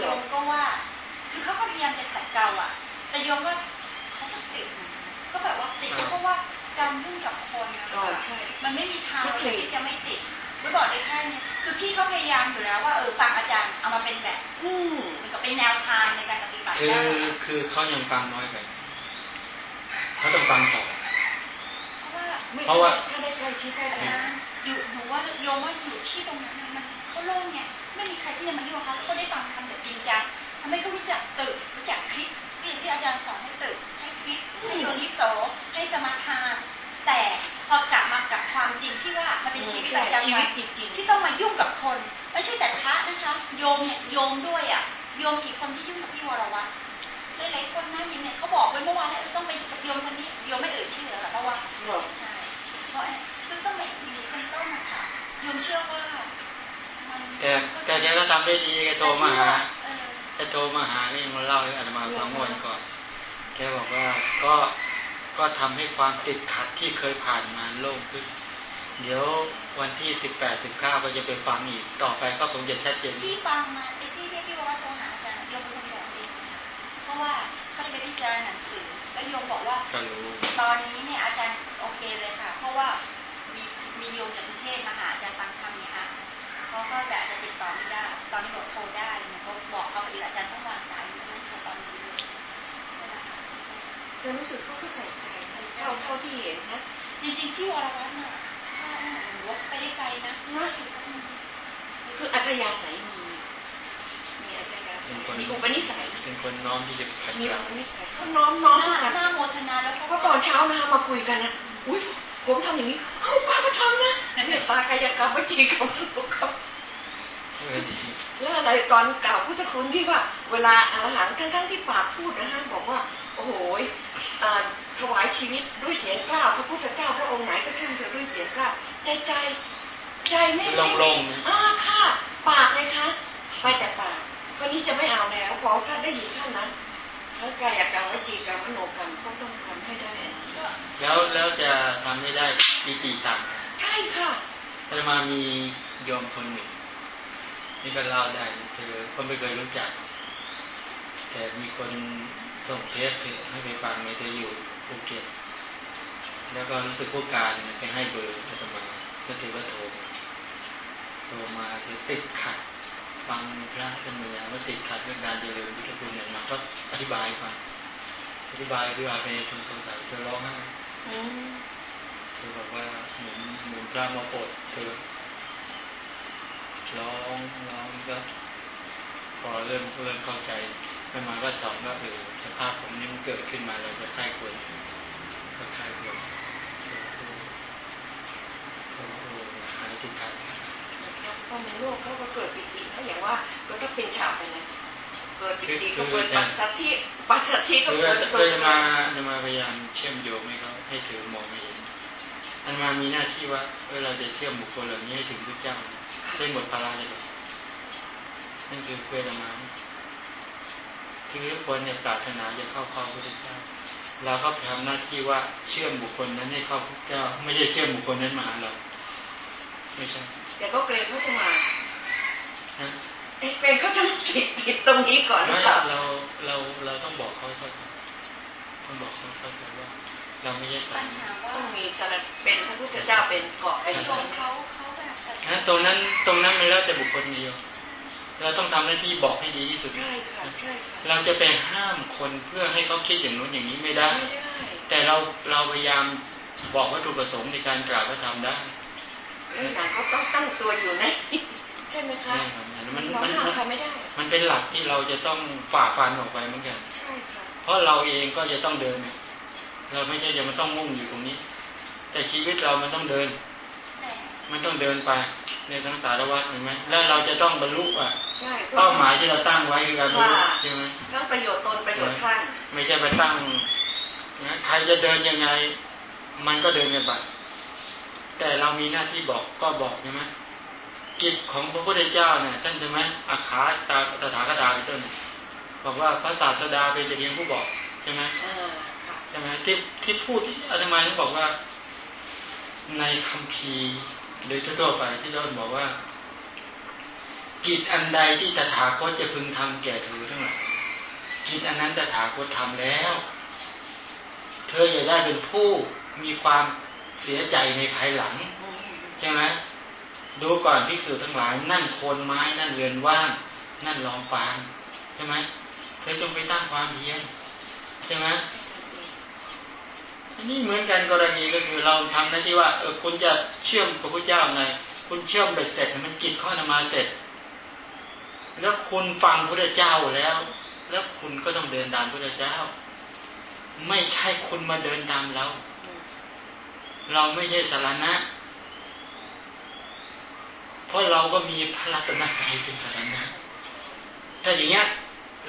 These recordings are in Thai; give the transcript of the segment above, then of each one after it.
โยมก็ว่า คือเขาก็พยายามจะขัดเกลาอะ แต่โยมว่าเขาจะติดก็แบบว่าติดเพราะว่าการยุ่งกับคนนะคะมันไม่มีทางเลยที่จะไม่ติดไม่บอกได้แค่นี้คือพี่เขาพยายามอยู่แล้วว่าเออฟังอาจารย์เอามาเป็นแบบ อืมมันก็เป็นแนวทางในการปฏิบัติคือคือเขายังฟังน้อยไปเขาต้องฟังต่อเพราะว่าถ้าได้ใกล้ชิดอาจารย์อยู่หนูว่าโยมว่าอยู่ที่ตรงนั้นมัน เขาโล่งเนี่ยไม่มีใครที่จะมายุ่งเขาเขาได้ฟังทำแบบจริงจังทำให้เขารู้จักตื่นรู้จักคลิปที่ที่อาจารย์สอนให้ตื่นให้คลิปให้โยนิโสให้สมาทานแต่พอกลับมากับความจริงที่ว่ามันเป็นชีวิตประจำวันที่ต้องมายุ่งกับคนไม่ใช่แต่พระนะคะโยมเนี่ยโยมด้วยอะโยมกี่คนที่ยุ่งกับพี่วรวัตรหลายๆคนนั่งยินเนี่ยเขาบอกไว้เมื่อวานแล้วต้องไปกับโยมคนนี้โยมไม่เอ่ยชื่อหรอกเพราะว่าใช่เพราะคือต้องไปอยู่เป็นต้นนะคะโยมเชื่อว่า แกแกแกก็ทำได้ดีแกโทรมาหาแกโทรมาหานี่มาเล่าให้อาตมาฟังวันก่อนแกบอกว่าก็ก็ทำให้ความติดขัดที่เคยผ่านมาโล่งขึ้น เดี๋ยววันที่สิบแปดสิบเก้าก็จะไปฟังอีก ต่อไปก็คงจะชัดเจนที่ฟังมาไอ้ที่ที่พี่บอกว่าโทรหาอาจารย์โยมเป็นคนบอกเองเพราะว่าเขาจะไปพิจารณาหนังสือ แล้วโยมบอกว่าตอนนี้เนี่ยอาจารย์โอเคเลยค่ะ เพราะว่ามีมีโยมจากกรุงเทพมาหาอาจารย์ฟังธรรมเนี่ยค่ะ เขาก็แบบจะติดต่อไม่ได้ ตอนนี้บอกโทรได้เนี่ยเขาบอกเขาปฏิบัติอาจารย์ต้องวางสายไม่ต้องโทรตอนนี้เลยแต่รู้สึกเขาก็ใส่ใจเท่าเท่าที่เห็นนะจริงๆพี่วรวัฒน์น่ะถ้าหนูว่าไปได้ไกลนะน่าอยู่กับมันคืออัตยาศัยมีมีอัตยาศัยมีอุปนิสัยเป็นคนน้อมที่จะมีอุปนิสัยเขาน้อมน้อมทุกกันหน้าโมทนาแล้วเขาตอนเช้านะมาคุยกันนะอุ้ย ผมทำอย่างนี้เขาป้ามาทำนะเนี่ยตากายกรรมวิจีกรรมเขาแล้วอะไรตอนกล่าวพุทธคุณที่ว่า เวลาอรหังทั้งๆที่ปากพูดนะฮะบอกว่า โอ้โหถวายชีวิตด้วยเสียงกล้าวพระพุทธเจ้าพระองค์ไหนก็ช่างเถอะด้วยเสียงกล้าวใจใจใจไม่ลงลงอ่าค่ะ ปากเลยคะไปแต่ปากคนนี้จะไม่เอาแล้วพอท่านได้ยินท่านนั้นทั้งกายกรรมวจีกรรมมโนกรรมก็ต้องทำให้ได้ แล้วแล้วจะทำให้ได้มีตีต่างใช่ค่ะแต่มามียอมคนหนึ่งนี่ก็เล่าได้เธอก็ไม่เคยรู้จัก แต่มีคนส่งเทปให้ไปฟังในเธออยู่ภูเก็ตแล้วก็รู้สึกผู้การไปให้เบอร์อาตมาก็ถือว่าโทรมาโทรมาเธอติดขัดฟังพระธรรมยาว่าติดขัดเรื่องการเจริญพุทธคุณอย่างมาก็อธิบายฟัง อธิบายคืออาไปทุนตัวสายเธอร้องไห้เธอบอกว่าเหมือนเหมือนพระมาโปรดเธอร้องร้องก็พอเริ่มเริ่มเข้าใจขึ้นมาก็สอนว่าเออสภาพผมนี้มันเกิดขึ้นมาเราจะค่ายควรก็ค่ายควรโอ้โหายทุกขันเพราะในโลกเขาก็เกิดปิติเขาอย่างว่าก็ต้องเป็นฉาบไปนะเกิดปิติก็เกิดปัจสัทธิปัจสัทธิก็เกิดสุขมาจะมาพยายามเชื่อมโยงให้เขาให้ถือมองเห็นอันมามีหน้าที่ว่าเออเราจะเชื่อมบุคคลเหล่านี้ให้ถึงพระเจ้าได้หมดภาระเลยนั่นคือเพื่อนมาที่ทุกคนเนี่ยปรารถนาจะเข้าเข้าพระเจ้าเราก็ทำหน้าที่ว่าเชื่อมบุคคลนั้นให้เข้าพระเจ้า ไม่ใช่เชื่อมบุคคลนั้นมาหาเรา ไม่ใช่แต่ก็เกรงเขาจะมา เกรงเขาจะติดติดตรงนี้ก่อนหรือเปล่าเราเราเราต้องบอกเขาเข้าใจต้องบอกเขาเข้าใจว่า เราไม่ใช่สายต้องมีสารเป็นพระพุทธเจ้าเป็นเกาะเป็นส่งเขาเขาแบบตรงนั้นตรงนั้นมันแล้วแต่บุคคลเดียวเราต้องทำหน้าที่บอกให้ดีที่สุดใช่ค่ะใช่ค่ะเราจะไปห้ามคนเพื่อให้เขาคิดอย่างนู้นอย่างนี้ไม่ได้ แต่เราเราพยายามบอกวัตถุประสงค์ในการกล่าวก็ทำได้แล้วอย่างเขาต้องตั้งตัวอยู่นะใช่ไหมคะ มันมันมันมันเป็นหลักที่เราจะต้องฝ่าฟันออกไปเหมือนกันใช่ค่ะเพราะเราเองก็จะต้องเดิน เราไม่ใช่จะมาต้องมุ่งอยู่ตรงนี้ แต่ชีวิตเรามันต้องเดิน มันต้องเดินไปในสังสารวัฏเห็นไหมแล้วเราจะต้องบรรลุอะเป้าหมายที่เราตั้งไว้คือการบรรลุใช่ไหมต้องประโยชน์ตนประโยชน์ท่านไม่ใช่ไปตั้งนะใครจะเดินยังไง มันก็เดินกันไปแต่เรามีหน้าที่บอกก็บอกใช่ไหม กิจของพระพุทธเจ้าเนี่ยท่านใช่ไหมอาคาตาตถาคตาเป็นต้นบอกว่าพระศาสดาเป็นแต่เพียงผู้บอกใช่ไหมใช่ไหมที่ที่พูดอาตมาต้องบอกว่า ในคัมภีร์โดยทั่วไปที่เราบอกว่า กิจอันใดที่ตถาคตจะพึงทำแก่เธอทั้งหลายกิจอันนั้นตถาคตทำแล้ว เธออย่าได้เป็นผู้มีความเสียใจในภายหลังใช่ไหม ดูก่อนภิกษุทั้งหลาย นั่นโคนไม้นั่นเรือนว่าง นั่นรองฟางใช่ไหมเธอจงไปตั้งความเพียรใช่ไหมอันนี้เหมือนกันกรณีก็คือเราทำหน้าที่ว่าเออคุณจะเชื่อมกับพระเจ้าไงคุณเชื่อมไปเสร็จมันกิจข้อนมาเสร็จ แล้วคุณฟังพระเจ้าแล้ว แล้วคุณก็ต้องเดินตามพระเจ้า ไม่ใช่คุณมาเดินตามเรา เราไม่ใช่สารณะ เพราะเราก็มีพระรัตนตรัยเป็นสารณะแต่อย่างเงี้ย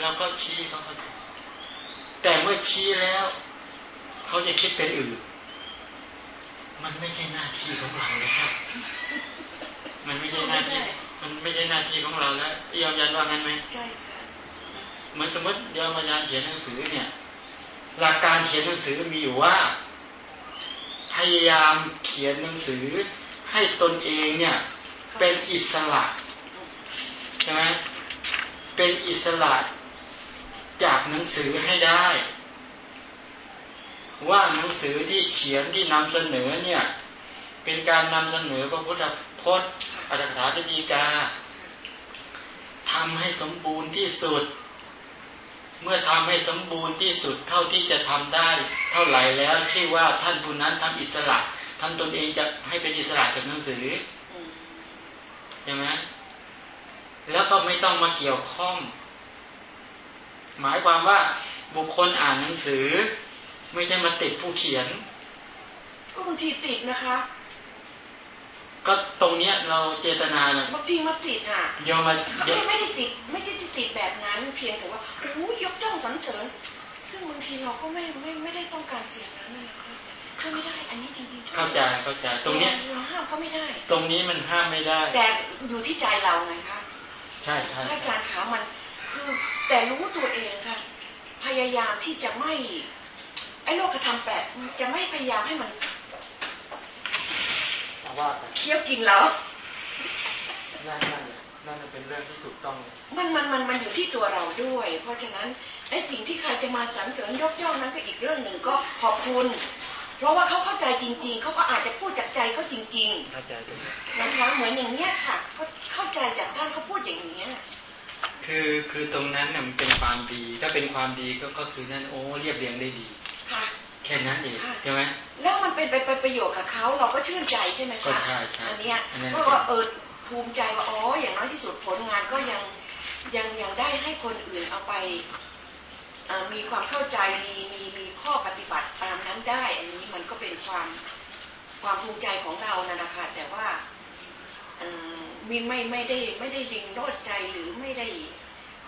เราก็ชี้เขาเขาแต่เมื่อชี้แล้ว เขาจะคิดเป็นอื่น มันไม่ใช่หน้าที่ของเราแล้วมันไม่ใช่หน้าที่ มันไม่ใช่หน้าที่ของเราแล้วยอมยันว่างั้นไหมใช่ค่ะเหมือนสมมติยอมยันเขียนหนังสือเนี่ย หลักการเขียนหนังสือมีอยู่ว่า พยายามเขียนหนังสือให้ตนเองเนี่ย เป็นอิสระใช่ไหมเป็นอิสระจากหนังสือให้ได้ ว่าหนังสือที่เขียนที่นำเสนอเนี่ย เป็นการนำเสนอพระพุทธพจน์อัตถกถาดีกาทำให้สมบูรณ์ที่สุด เมื่อทำให้สมบูรณ์ที่สุดเท่าที่จะทำได้ เท่าไหร่แล้วชื่อว่าท่านผู้นั้นทำอิสระทำตนเองจะให้เป็นอิสระจากหนังสือ ใช่ไหมแล้วก็ไม่ต้องมาเกี่ยวข้อง หมายความว่าบุคคลอ่านหนังสือ ไม่ใช่มาติดผู้เขียน ก็บางทีติดนะคะ ก็ตรงเนี้ยเราเจตนาเนี่ยบางทีมาติดอะยอมมาไม่ไม่ได้ติด ไม่ได้ติดแบบนั้น เพียงแต่ว่าโอ้ยกจ้องสรรเสริญซึ่งบางทีเราก็ไม่ไม่ไม่ได้ต้องการเสียงนั้นนะคะ ช่วยไม่ได้อันนี้จริงๆเข้าใจเข้าใจตรงนี้เราห้ามเขาไม่ได้ ตรงนี้มันห้ามไม่ได้ แต่อยู่ที่ใจเราไงคะใช่ใช่อาจารย์ขามันคือแต่รู้ตัวเองค่ะ พยายามที่จะไม่ไอ้โลกธรรมแปดจะไม่พยายามให้มันเคี้ยวกินแล้วนั่นนั่นนั่นเป็นเรื่องที่ถูกต้อง มันมันมันมันอยู่ที่ตัวเราด้วย เพราะฉะนั้นไอ้สิ่งที่ใครจะมาสรรเสริญยกย่องนั้นก็อีกเรื่องหนึ่งก็ขอบคุณ เพราะว่าเขาเข้าใจจริง ๆ เขาก็อาจจะพูดจากใจเขาจริงๆเข้าใจตรงนี้นะคะเหมือนอย่างเนี้ยค่ะก็เข้าใจจากท่านเขาพูดอย่างเนี้ยคือคือตรงนั้นเนี่ยมันเป็นความดี ถ้าเป็นความดีก็ก็คือนั่นโอ้เรียบเรียงได้ดีแค่นั้นเองใช่ไหมแล้วมันเป็นไปประโยชน์กับเขาเราก็ชื่นใจใช่ไหมคะใช่ใช่อันนี้เพราะว่าเออภูมิใจว่าอ๋ออย่างน้อยที่สุดผลงานก็ยังยังยังได้ให้คนอื่นเอาไป มีความเข้าใจมีมีมีข้อปฏิบัติตามนั้นได้ อันนี้มันก็เป็นความความภูมิใจของเรานะนะคะแต่ว่ามีไม่ไม่ได้ไม่ได้ดิงโลดใจหรือไม่ได้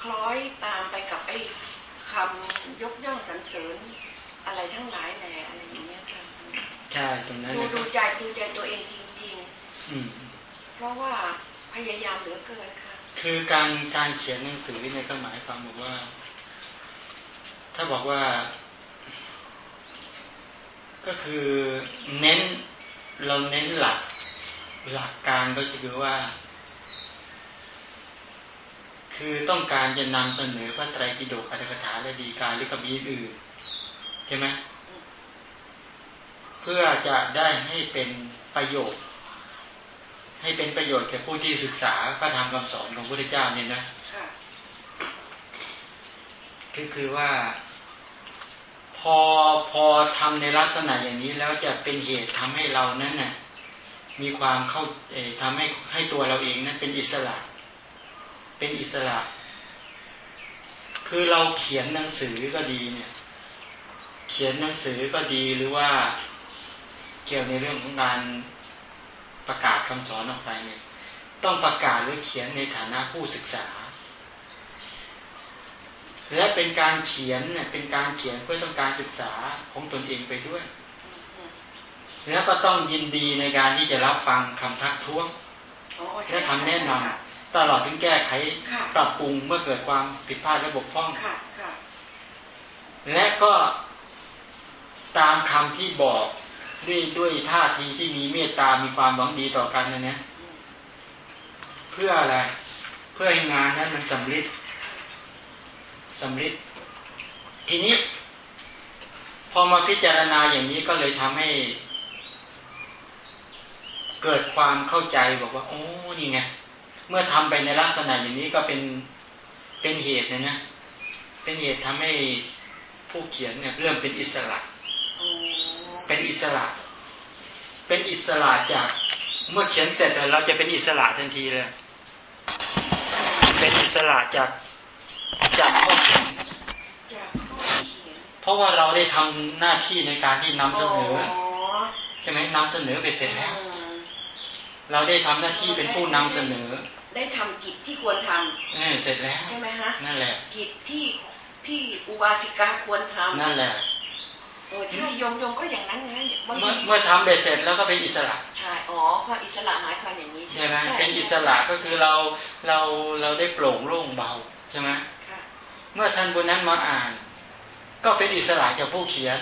คล้อยตามไปกับไอ้คำยกย่องสรรเสริญอะไรทั้งหลายแหละอะไรอย่างเงี้ยค่ะใช่ตรงนั้นดูดูใจดูใจตัวเองจริงๆเพราะว่าพยายามเหลือเกินค่ะ คือการการเขียนหนังสือเนี่ยก็หมายความบอกว่า ถ้าบอกว่า ก็คือเน้นเราเน้นหลัก หลักการก็คือว่า คือต้องการจะนำเสนอพระไตรปิฎกอัตถกถาและดีการหรือกบีอื่นใช่ไหมเพื่อจะได้ให้เป็นประโยชน์ ให้เป็นประโยชน์แก่ผู้ที่ศึกษาพระธรรมคำสอนของพระพุทธเจ้าเนี่ยนะ คือคือว่า พอพอทำในลักษณะอย่างนี้แล้วจะเป็นเหตุทำให้เรานั้นน่ะมีความเข้าเอทำให้ให้ตัวเราเองนั้นเป็นอิสระ เป็นอิสระ คือเราเขียนหนังสือก็ดีเนี่ย เขียนหนังสือก็ดีหรือว่าเกี่ยวในเรื่องของการประกาศคำสอนออกไปเนี่ย ต้องประกาศหรือเขียนในฐานะผู้ศึกษา และเป็นการเขียนเนี่ยเป็นการเขียนเพื่อต้องการศึกษาของตนเองไปด้วย แล้วก็ต้องยินดีในการที่จะรับฟังคำทักท้วงและทำแนะนำตลอดถึงแก้ไขปรับปรุงเมื่อเกิดความผิดพลาดและบกพร่องและก็ตามคำที่บอกด้วยด้วยท่าทีที่มีเมตตา มีความหวังดีต่อกันนะเนี่ยเพื่ออะไร เพื่อให้งานนั้นมันสำลิด สำลิดทีนี้ พอมาพิจารณาอย่างนี้ก็เลยทำให้ เกิดความเข้าใจบอกว่า โอ้นี่ไงเมื่อทำไปในลักษณะอย่างนี้ก็เป็นเป็นเหตุนะนะเป็นเหตุทำให้ผู้เขียนเนี่ยเริ่มเป็นอิสระเป็นอิสระ เป็นอิสระจากเมื่อเขียนเสร็จแล้วเราจะเป็นอิสระทันทีเลย เป็นอิสระจาก จากข้อเขียนเพราะว่าเราได้ทำหน้าที่ในการที่นำเสนอใช่ไหมนำเสนอไปเสร็จแล้วเราได้ทำหน้าที่เป็นผู้นำเสนอ ได้ทำกิจที่ควรทำเออเสร็จแล้วใช่ไหมฮะนั่นแหละ กิจที่ที่อุบาสิกาควรทำนั่นแหละโอ้ใช่ยมยมก็อย่างนั้นไงเมื่อเมื่อทำเบ็ดเสร็จแล้วก็เป็นอิสระใช่อ๋อความอิสระหมายความอย่างนี้ใช่ไหมเป็นอิสระก็คือเราเราเราได้โปร่งโล่งเบาใช่ไหม เมื่อท่านบนนั้นมาอ่าน ก็เป็นอิสระจากผู้เขียน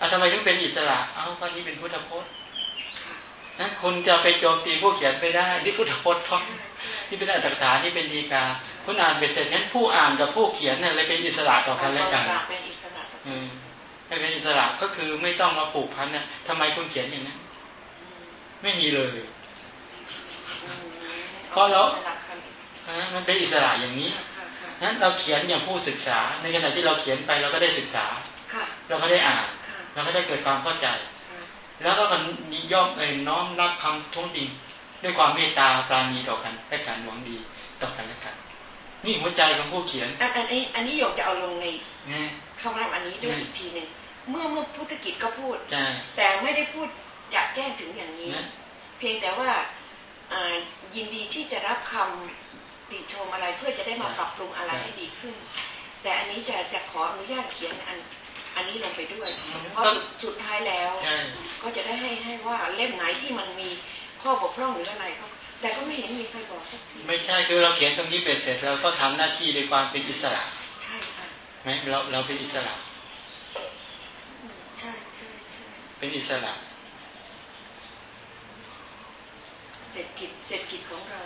อาทำไมถึงเป็นอิสระ เอ้าเพราะนี้เป็นพุทธพจน์นั้นคุณจะไปโจมตีผู้เขียนไปได้ที่พุทธพจน์ท้องที่เป็นอัตถกถาที่เป็นดีกา คุณอ่านไปเสร็จนั้นผู้อ่านกับผู้เขียนเนี่ยเลยเป็นอิสระต่อกันและกันเป็นอิสระอืมให้เป็นอิสระก็คือไม่ต้องมาผูกพันเนี่ยทำไมคุณเขียนอย่างนั้นไม่มีเลยเพราะเรามันเป็นอิสระอย่างนี้ นั้นเราเขียนอย่างผู้ศึกษา ในขณะที่เราเขียนไปเราก็ได้ศึกษาเราก็ได้อ่านเราก็ได้เกิดความเข้าใจ แล้วก็ย่อมเอ็น้อมรับคำท้วงติงด้วยความเมตตาปราณีต่อกันและการหวังดีต่อกันและกันนี่หัวใจของผู้เขียน อันนี้อันนี้โยกจะเอาลงในคำรามอันนี้ด้วยอีกทีหนึ่งเมื่อเมื่อพุทธกิจก็พูดแต่ไม่ได้พูดจะแจ้งถึงอย่างนี้ เพียงแต่ว่ายินดีที่จะรับคำ ติชมอะไรเพื่อจะได้มาปรับปรุงอะไรให้ดีขึ้น แต่อันนี้จะจะขออนุญาตเขียนอันอันนี้ลงไปด้วยเพราะสุดท้ายแล้ว ก็จะได้ให้ให้ว่าเล่มไหนที่มันมีข้อบกพร่องหรืออะไรก็แต่ก็ไม่เห็นมีใครบอกสักทีไม่ใช่คือเราเขียนตรงนี้เป็นเสร็จเราก็ทำหน้าที่ในความเป็นอิสระ ใช่ค่ะไหมเราเราเป็นอิสระใช่ใช่ใช่เป็นอิสระเศรษฐกิจเศรษฐกิจของเรา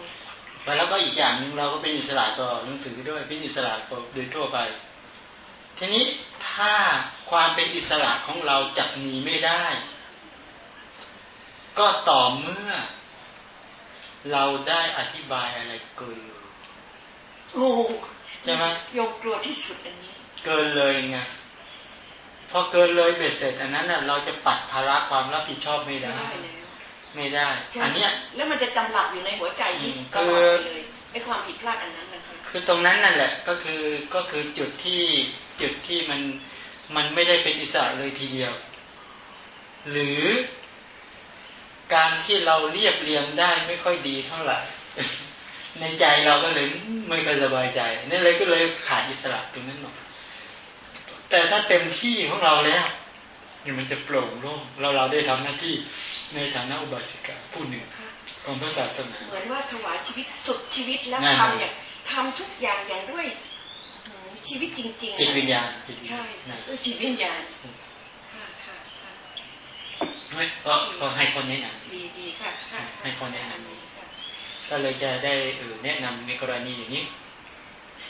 แล้วก็อีกอย่างหนึ่งเราก็เป็นอิสระต่อหนังสือด้วยเป็นอิสระต่อโดยทั่วไป ทีนี้ถ้าความเป็นอิสระของเราจักมีไม่ได้ ก็ต่อเมื่อ เราได้อธิบายอะไรเกินโอ้ใช่ไหมยกกลัวที่สุดอันนี้ เกินเลยไงพอเกินเลยเบ็ดเสร็จ อันนั้นน่ะเราจะปัดภาระความรับผิดชอบไม่ได้ไม่ได้ อันเนี้ยแล้วมันจะจำหลักอยู่ในหัวใจตลอดเลยไอ้ความผิดพลาดอันนั้นนะคะคือตรงนั้นนั่นแหละก็คือก็คือจุดที่จุดที่มันมันไม่ได้เป็นอิสระเลยทีเดียว หรือการที่เราเรียบเรียงได้ไม่ค่อยดีเท่าไหร่ ในใจเราก็เลยไม่ค่อยสบายใจนั่นเลยก็เลยขาดอิสระตรงนั้นหน่อยแต่ถ้าเต็มที่ของเราแล้ว นี่มันจะโปร่งโล่งเราเราได้ทำหน้าที่ในฐานะอุบาสิกาผู้หนึ่งของพระศาสนาเหมือนว่าถวายชีวิตสุดชีวิตแล้วทำอย่างทำทุกอย่างอย่างด้วยชีวิตจริงๆจิตวิญญาณใช่ด้วยจิตวิญญาณไม่ก็ให้คนแนะนำดีดีค่ะให้คนแนะนำก็เลยจะได้เออแนะนำในกรณีอย่างนี้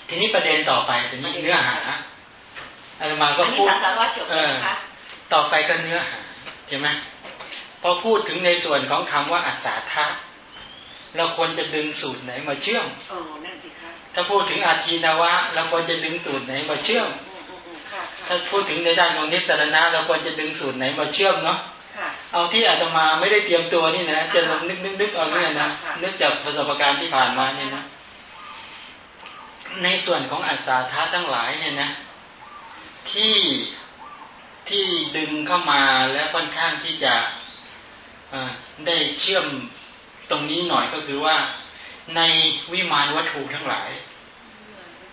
ทีนี้ประเด็นต่อไปทีนี้เนื้อหาอาตมาก็พูดเออ ต่อไปก็เนื้อหาใช่ไหมพอพูดถึงในส่วนของคำว่าอัศทะเราควรจะดึงสูตรไหนมาเชื่อมอ๋อนั่นสิคะถ้าพูดถึงอาทีนวะ เราควรจะดึงสูตรไหนมาเชื่อมถ้าพูดถึงในด้านของนิสรณะเราควรจะดึงสูตรไหนมาเชื่อมเนาะเอาที่อาตมาไม่ได้เตรียมตัวนี่นะจะลองนึกนึกนึกเอาเนี่ยนะนึกจากประสบการณ์ที่ผ่านมาเนี่ยนะ ในส่วนของอัศทะทั้งหลายเนี่ยนะ ที่ ที่ดึงเข้ามาแล้วค่อนข้างที่จะได้เชื่อมตรงนี้หน่อยก็คือว่า ในวิมานวัตถุทั้งหลาย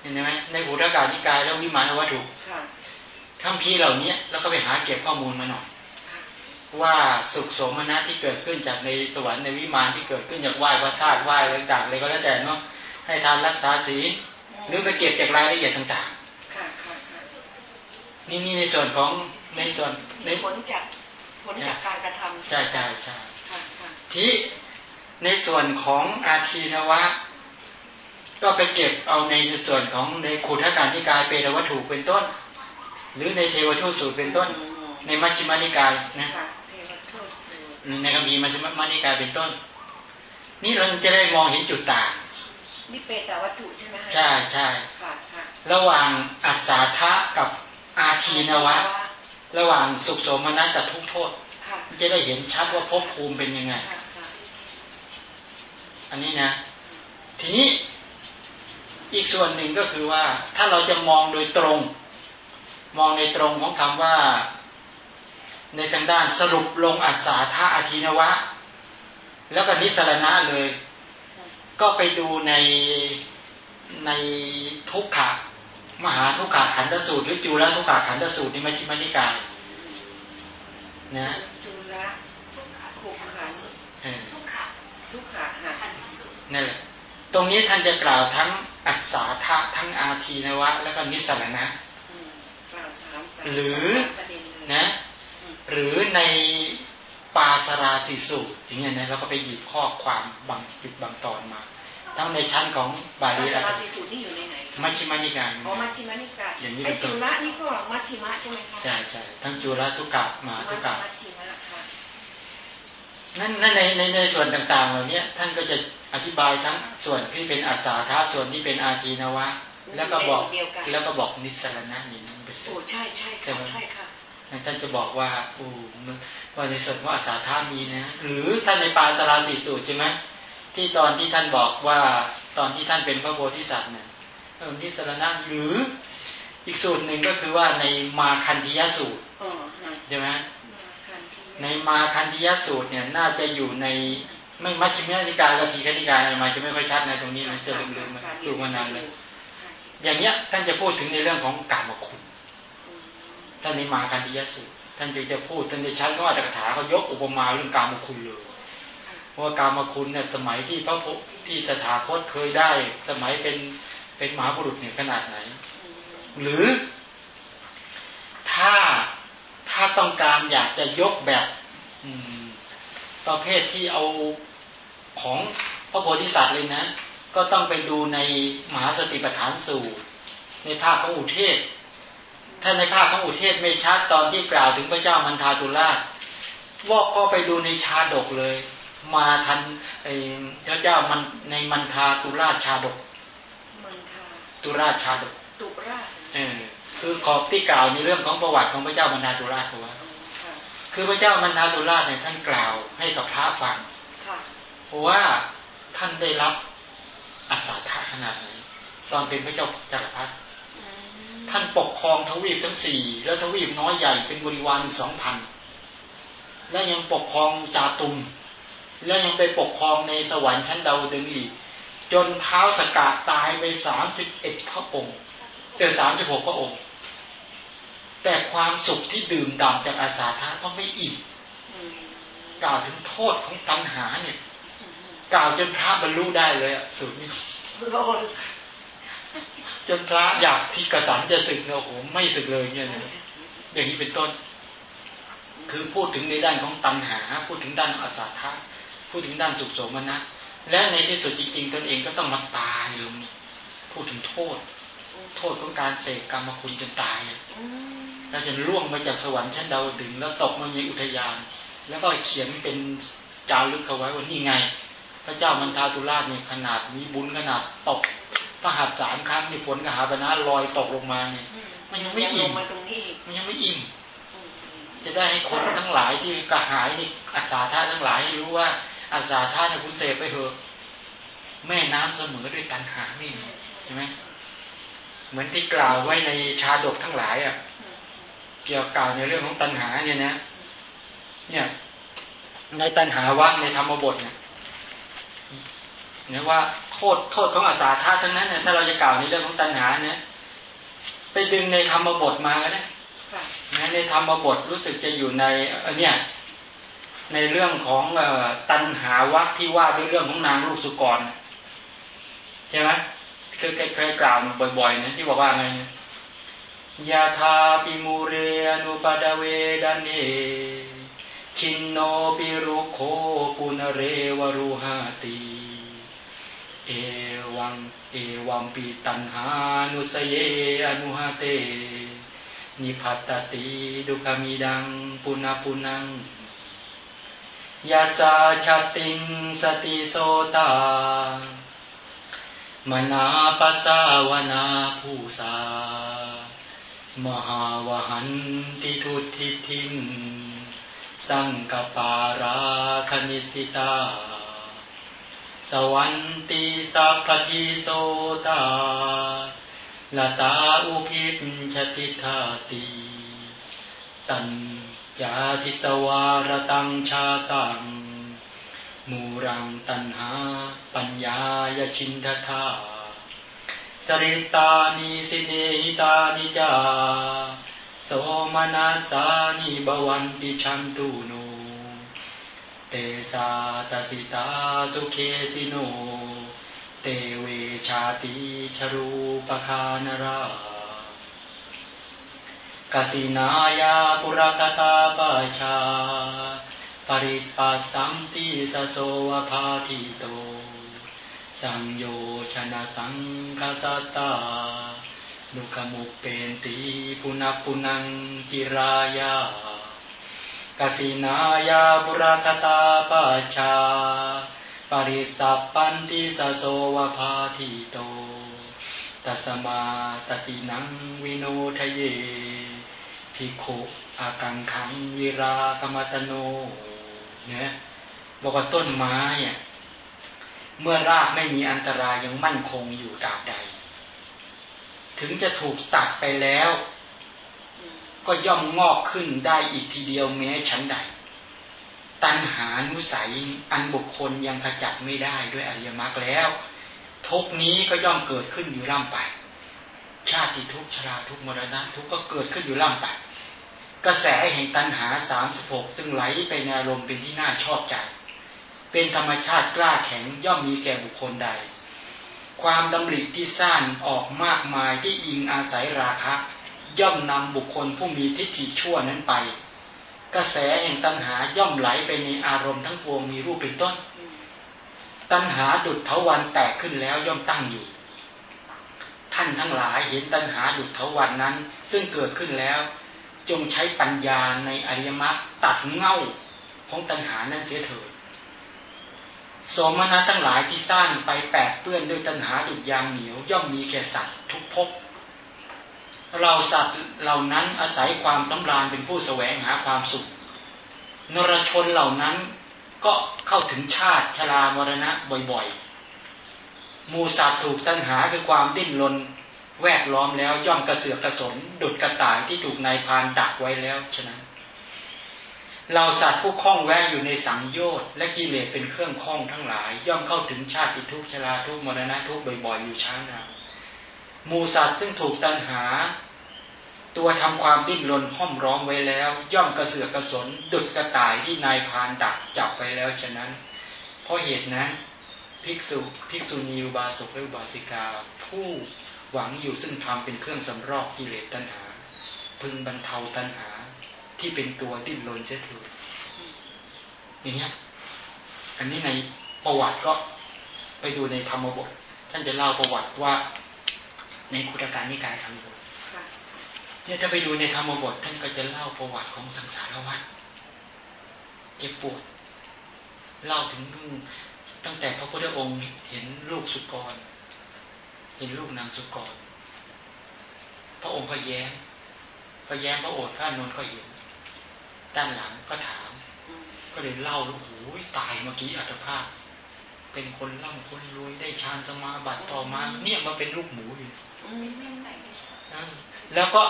เห็นไหมในอุทกานิกายแล้ววิมานวัตถุคำพีเหล่านี้แล้วก็ไปหาเก็บข้อมูลมาหน่อยว่าสุขสมนัตที่เกิดขึ้นจากในสวรรค์ในวิมานที่เกิดขึ้นจากไหว้พระธาตุไหว้อะไรต่างๆเลยก็แล้วแต่เนาะให้ทานรักษาศีลหรือไปเก็บจากรายละเอียดต่างนี่นี่ในส่วนของ ในส่วนในผลจากผลจากการกระทำใช่ใช่ใช่ที่ในส่วนของอาชีนวะ ก็ไปเก็บเอาในส่วนของในขุทการนิกายเปรวัตถุเป็นต้น หรือในเทวทูตสูตรเป็นต้น ในมัชฌิมานิกายนะในคำพีมัชฌิมานิกายเป็นต้น นี่เราจะได้มองเห็นจุดต่างนี่เป็นแต่วัตถุใช่ไหมใช่ใช่ระหว่างอัศาทะกับอาทีนวะ ระหว่างสุขโสมนัสกับทุกโทษจะได้เห็นชัดว่าภพภูมิเป็นยังไง อันนี้นะ ทีนี้อีกส่วนหนึ่งก็คือว่า ถ้าเราจะมองโดยตรง มองในตรงของคำว่า ในทางด้านสรุปลงอัศาธาอาทินวะ แล้วก็นิสรณะเลย ก็ไปดูในในทุกขะ มหาทุกขะขันธสูตรหรือจุลทุกขะขันธสูตรในมัชฌิมานิกายนะจุลทุกขะทุกขะทุกขะทุกขะขันธสูตรนั่นแหละตรงนี้ท่านจะกล่าวทั้งอักษาทะทั้งอาทีนวะ แล้วก็นิสรณะหรือนะ หรือในปาสราสิสุอย่างเงี้ยนะเราก็ไปหยิบข้อความบางจุดบางตอนมา ทั้งในชั้นของบาลีปาสราสิสุนี่อยู่ในไหนมัชฌิมานิกายอ๋อมัชฌิมานิกายอย่างนี้เป็นจุลนี่ก็มัชฌิมะใช่ไหมคะใช่ใช่ทั้งจุลทุกกะมาทุกกะมัชฌิมะค่ะนั่นนั่นในในในส่วนต่างๆเหล่านี้ท่านก็จะอธิบายทั้งส่วนที่เป็นอาสาทาส่วนที่เป็นอาทีนวะ แล้วก็บอกแล้วก็บอกนิสรณะนี่เป็นโอ้ใช่ใช่ค่ะใช่ค่ะท่านจะบอกว่าโอ้ว่าในส่วนของอาสาทามีนะ หรือท่านในปาตราสีสูตรใช่ไหม ที่ตอนที่ท่านบอกว่าตอนที่ท่านเป็นพระโพธิสัตว์เนี่ยนิสรณะหรืออีกสูตรหนึ่งก็คือว่าในมาคันธิยสูตรใช่ไหมในมาคันธิยสูตรเนี่ยน่าจะอยู่ในไม่มัชฌิมนิกายกับทีฆนิกายมาจะไม่ค่อยชัดนะตรงนี้นะจะลืมลืมมาดูมานานเลยอย่างเนี้ยท่านจะพูดถึงในเรื่องของกามคุณท่านในมาคันธิยสุท่านจึงจะพูดท่านจะชัดว่าตถาเขายกอุปมาเรื่องกามคุณเลย เพราะกามคุณเนี่ยสมัยที่พระพุที่ตถาคตเคยได้ สมัยเป็นเป็นมหาบุรุษเนี่ยขนาดไหน หรือถ้าถ้าต้องการอยากจะยกแบบประเภทที่เอาของพระโพธิสัตว์เลยนะ ก็ต้องไปดูในมหาสติปัฏฐานสูตรในภาคของอุเทศ ถ้าในภาคของอุเทศไม่ชัดตอนที่กล่าวถึงพระเจ้ามันทาตุลาชวอกก็ไปดูในชาดกเลย มาทันไอ้พระเจ้ามันในมันทาตุราชชาดกตุราชชาดกตุราชเออคือขอบที่กล่าวในเรื่องของประวัติของพระเจ้ามันทาตุราชตัวคือพระเจ้ามันทาตุราชเนี่ยท่านกล่าวให้กับพระฟังเพราะว่าท่านได้รับอาสาทะขนาดไหนตอนเป็นพระเจ้าจักรพรรดิท่านปกครองทวีปทั้งสี่แล้วทวีปน้อยใหญ่เป็นบริวารสองพันและยังปกครองจาตุม แล้วยังไปปกครองในสวรรค์ชั้นดาวดึงอีก จนเท้าสกาดตายไปสามสิบเอ็ดพระองค์เจอสามสิบหกพระองค์ แต่ความสุขที่ดื่มด่ำจากอาสาทะก็ไม่อิ่มกล่าวถึงโทษของตัณหาเนี่ยกล่าวจนพระบรรลุได้เลยอะสุดนี้จนพระอยากที่กระสันจะสึกเนี่ยโอ้โหไม่สึกเลยเนี่ยอย่างนี้เป็นต้น คือพูดถึงในด้านของตัณหา พูดถึงด้านอาสาทะ พูดถึงด้านสุขโสมนัสและในที่สุดจริงๆตนเองก็ต้องมาตายลงพูดถึงโทษ โทษของการเสกกรรมคุณจนตายอะแล้วจะล่วงมาจากสวรรค์ชั้นดาวดึงแล้วตกมาในอุทยาน แล้วก็เขียนเป็นจารึกเอาไว้ว่านี่ไง พระเจ้ามันทาตุราชเนี่ยขนาดมีบุญขนาดตกพระหัตสามครั้งนี่ฝนกหาบนาลอยตกลงมาเนี่ยมันยังไม่อิ่มมันยังไม่อิ่มจะได้ให้คนทั้งหลายที่กระหายนี่อาสาธาทั้งหลายรู้ว่า อาสาธาเนี่ยคุณเสพไปเถอะแม่น้ำเสมอด้วยตันหาไม่ใช่ไหมเหมือนที่กล่าวไว้ในชาดกทั้งหลายอะ เกี่ยวกับในเรื่องของตัณหาเนี่ยนะ เนี่ย ในตัณหาว่างในธรรมบทเนี่ยเนี่ยว่าโทษโทษของอาสาธาทั้งนั้นเนี่ยถ้าเราจะกล่าวในเรื่องของตัณหาเนี่ยไปดึงในธรรมบทมาก็ได้ในธรรมบทรู้สึกจะอยู่ในเนี่ย ในเรื่องของตัณหาวักที่ว่าด้วยเรื่องของนางลูกสุกรใช่ไหมเคยเคยกล่าวบ่อยๆนะที่บอกว่าไงยาธาปิมูเรนุปดาเวดันเนชินโนปิรุโคปุนเรวรุหาติเอวัง เอวัมปีตันหานุสเยอนุหเต นิพัตติดุขมิดัง ปุณปุนัง ยาสาชติงสติโสตามนาปัสสาวนาผู้สามหาวหันติทุติทินสังกปาราคณิสิตา สวันติสัพพิโสตาลตาอุคิปชติธาติตัน จาทิสวารตังชาตังมูรังตันหา ปัญญายชินทธาสริตานิสิเนหิตานิจาโสมนาจานิบวันติชันตุโนเตสาตสิตาสุเคสิโน เตเวชาติชรูปคานรา กสินายาปุรคตาปชา ปริปัสสัมติสโสวภาทิโต สังโยชนะสังคสตาดุขมุปเปนติปุณปุนังจิรายากสินายาบุรคตาปชา ปริสัพปันติสโสวภาทิโต ตัสมาตัสินังวิโนทะเย ภิกขุอากังขังวิรากรรมตโนเนี่ยบอกว่าต้นไม้เมื่อรากไม่มีอันตรายยังมั่นคงอยู่ตราบใด ถึงจะถูกตัดไปแล้ว ก็ย่อมงอกขึ้นได้อีกทีเดียวแม้ชั้นใด ตัณหานุสัยอันบุคคลยังขจัดไม่ได้ด้วยอริยมรรคแล้ว ทุกนี้ก็ย่อมเกิดขึ้นอยู่ร่ำไป ชาติทุกชราทุกมรณะทุกก็เกิดขึ้นอยู่ร่ำไป กระแสแห่งตัณหาสามสิบหกซึ่งไหลไปในอารมณ์เป็นที่น่าชอบใจ เป็นธรรมชาติกล้าแข็งย่อมมีแก่บุคคลใด ความดำริที่สร้างออกมากมายที่อิงอาศัยราคะ ย่อมนำบุคคลผู้มีทิฏฐิชั่วนั้นไป กระแสแห่งตัณหาย่อมไหลไปในอารมณ์ทั้งปวงมีรูปเป็นต้น ตัณหาดุดเทวันแตกขึ้นแล้วย่อมตั้งอยู่ท่านทั้งหลายเห็นตัณหาดุดเทวันนั้น ซึ่งเกิดขึ้นแล้ว จงใช้ปัญญาในอริยมรรคตัดเง่าของตัณหานั้นเสียเถิดสมณะทั้งหลายที่สร้างไปแปดเปื้อนด้วยตัณหาดุจยางเหนียวย่อมมีแก่สัตว์ทุกภพเราสัตว์เหล่านั้นอาศัยความสำราญเป็นผู้แสวงหาความสุข นรชนเหล่านั้นก็เข้าถึงชาติชรามรณะบ่อยๆ มูสัตว์ถูกตัณหาคือความดิ้นรน แวดล้อมแล้วย่อมกระเสือกกระสน ดุดกระต่ายที่ถูกนายพานดักไว้แล้วฉะนั้นเราสัตว์ผู้คล้องแวะอยู่ในสังโยชน์และกิเลสเป็นเครื่องคล้องทั้งหลาย ย่อมเข้าถึงชาติทุกชราทุกมรณะทุกบ่อยๆอยู่ช้านานมูสัตว์ซึ่งถูกตัณหา ตัวทำความดิ้นรนห้อมร้องไว้แล้ว ย่อมกระเสือกกระสน ดุดกระต่ายที่นายพานดักจับไว้แล้วฉะนั้น เพราะเหตุนั้น ภิกษุภิกษุณีอุบาสกและอุบาสิกาผู้ หวังอยู่ซึ่งทำเป็นเครื่องสำรอกกิเลสตัณหา พึงบรรเทาตัณหาที่เป็นตัวดิ้นรนเสียถืออย่างเงี้ย อันนี้ในประวัติก็ไปดูในธรรมบท ท่านจะเล่าประวัติว่าในคุตการนิกายธรรมบทเนี่ยถ้าไปดูในธรรมบท ท่านก็จะเล่าประวัติของสังสารวัฏเจ็บปวด เล่าถึงตั้งแต่พระพุทธองค์เห็นลูกสุกร เห็นลูกนางสุกร พระองค์ก็แย้มก็แย้มพระโอษฐ์ข้านนก็เห็น ด้านหลังก็ถาม ก็เลยเล่าโอ้โหตายเมื่อกี้อัตภาพ เป็นคนร่ำคนรวยได้ฌานสมาบัติต่อมา เนี่ยมาเป็นลูกหมูอยู่แล้วก็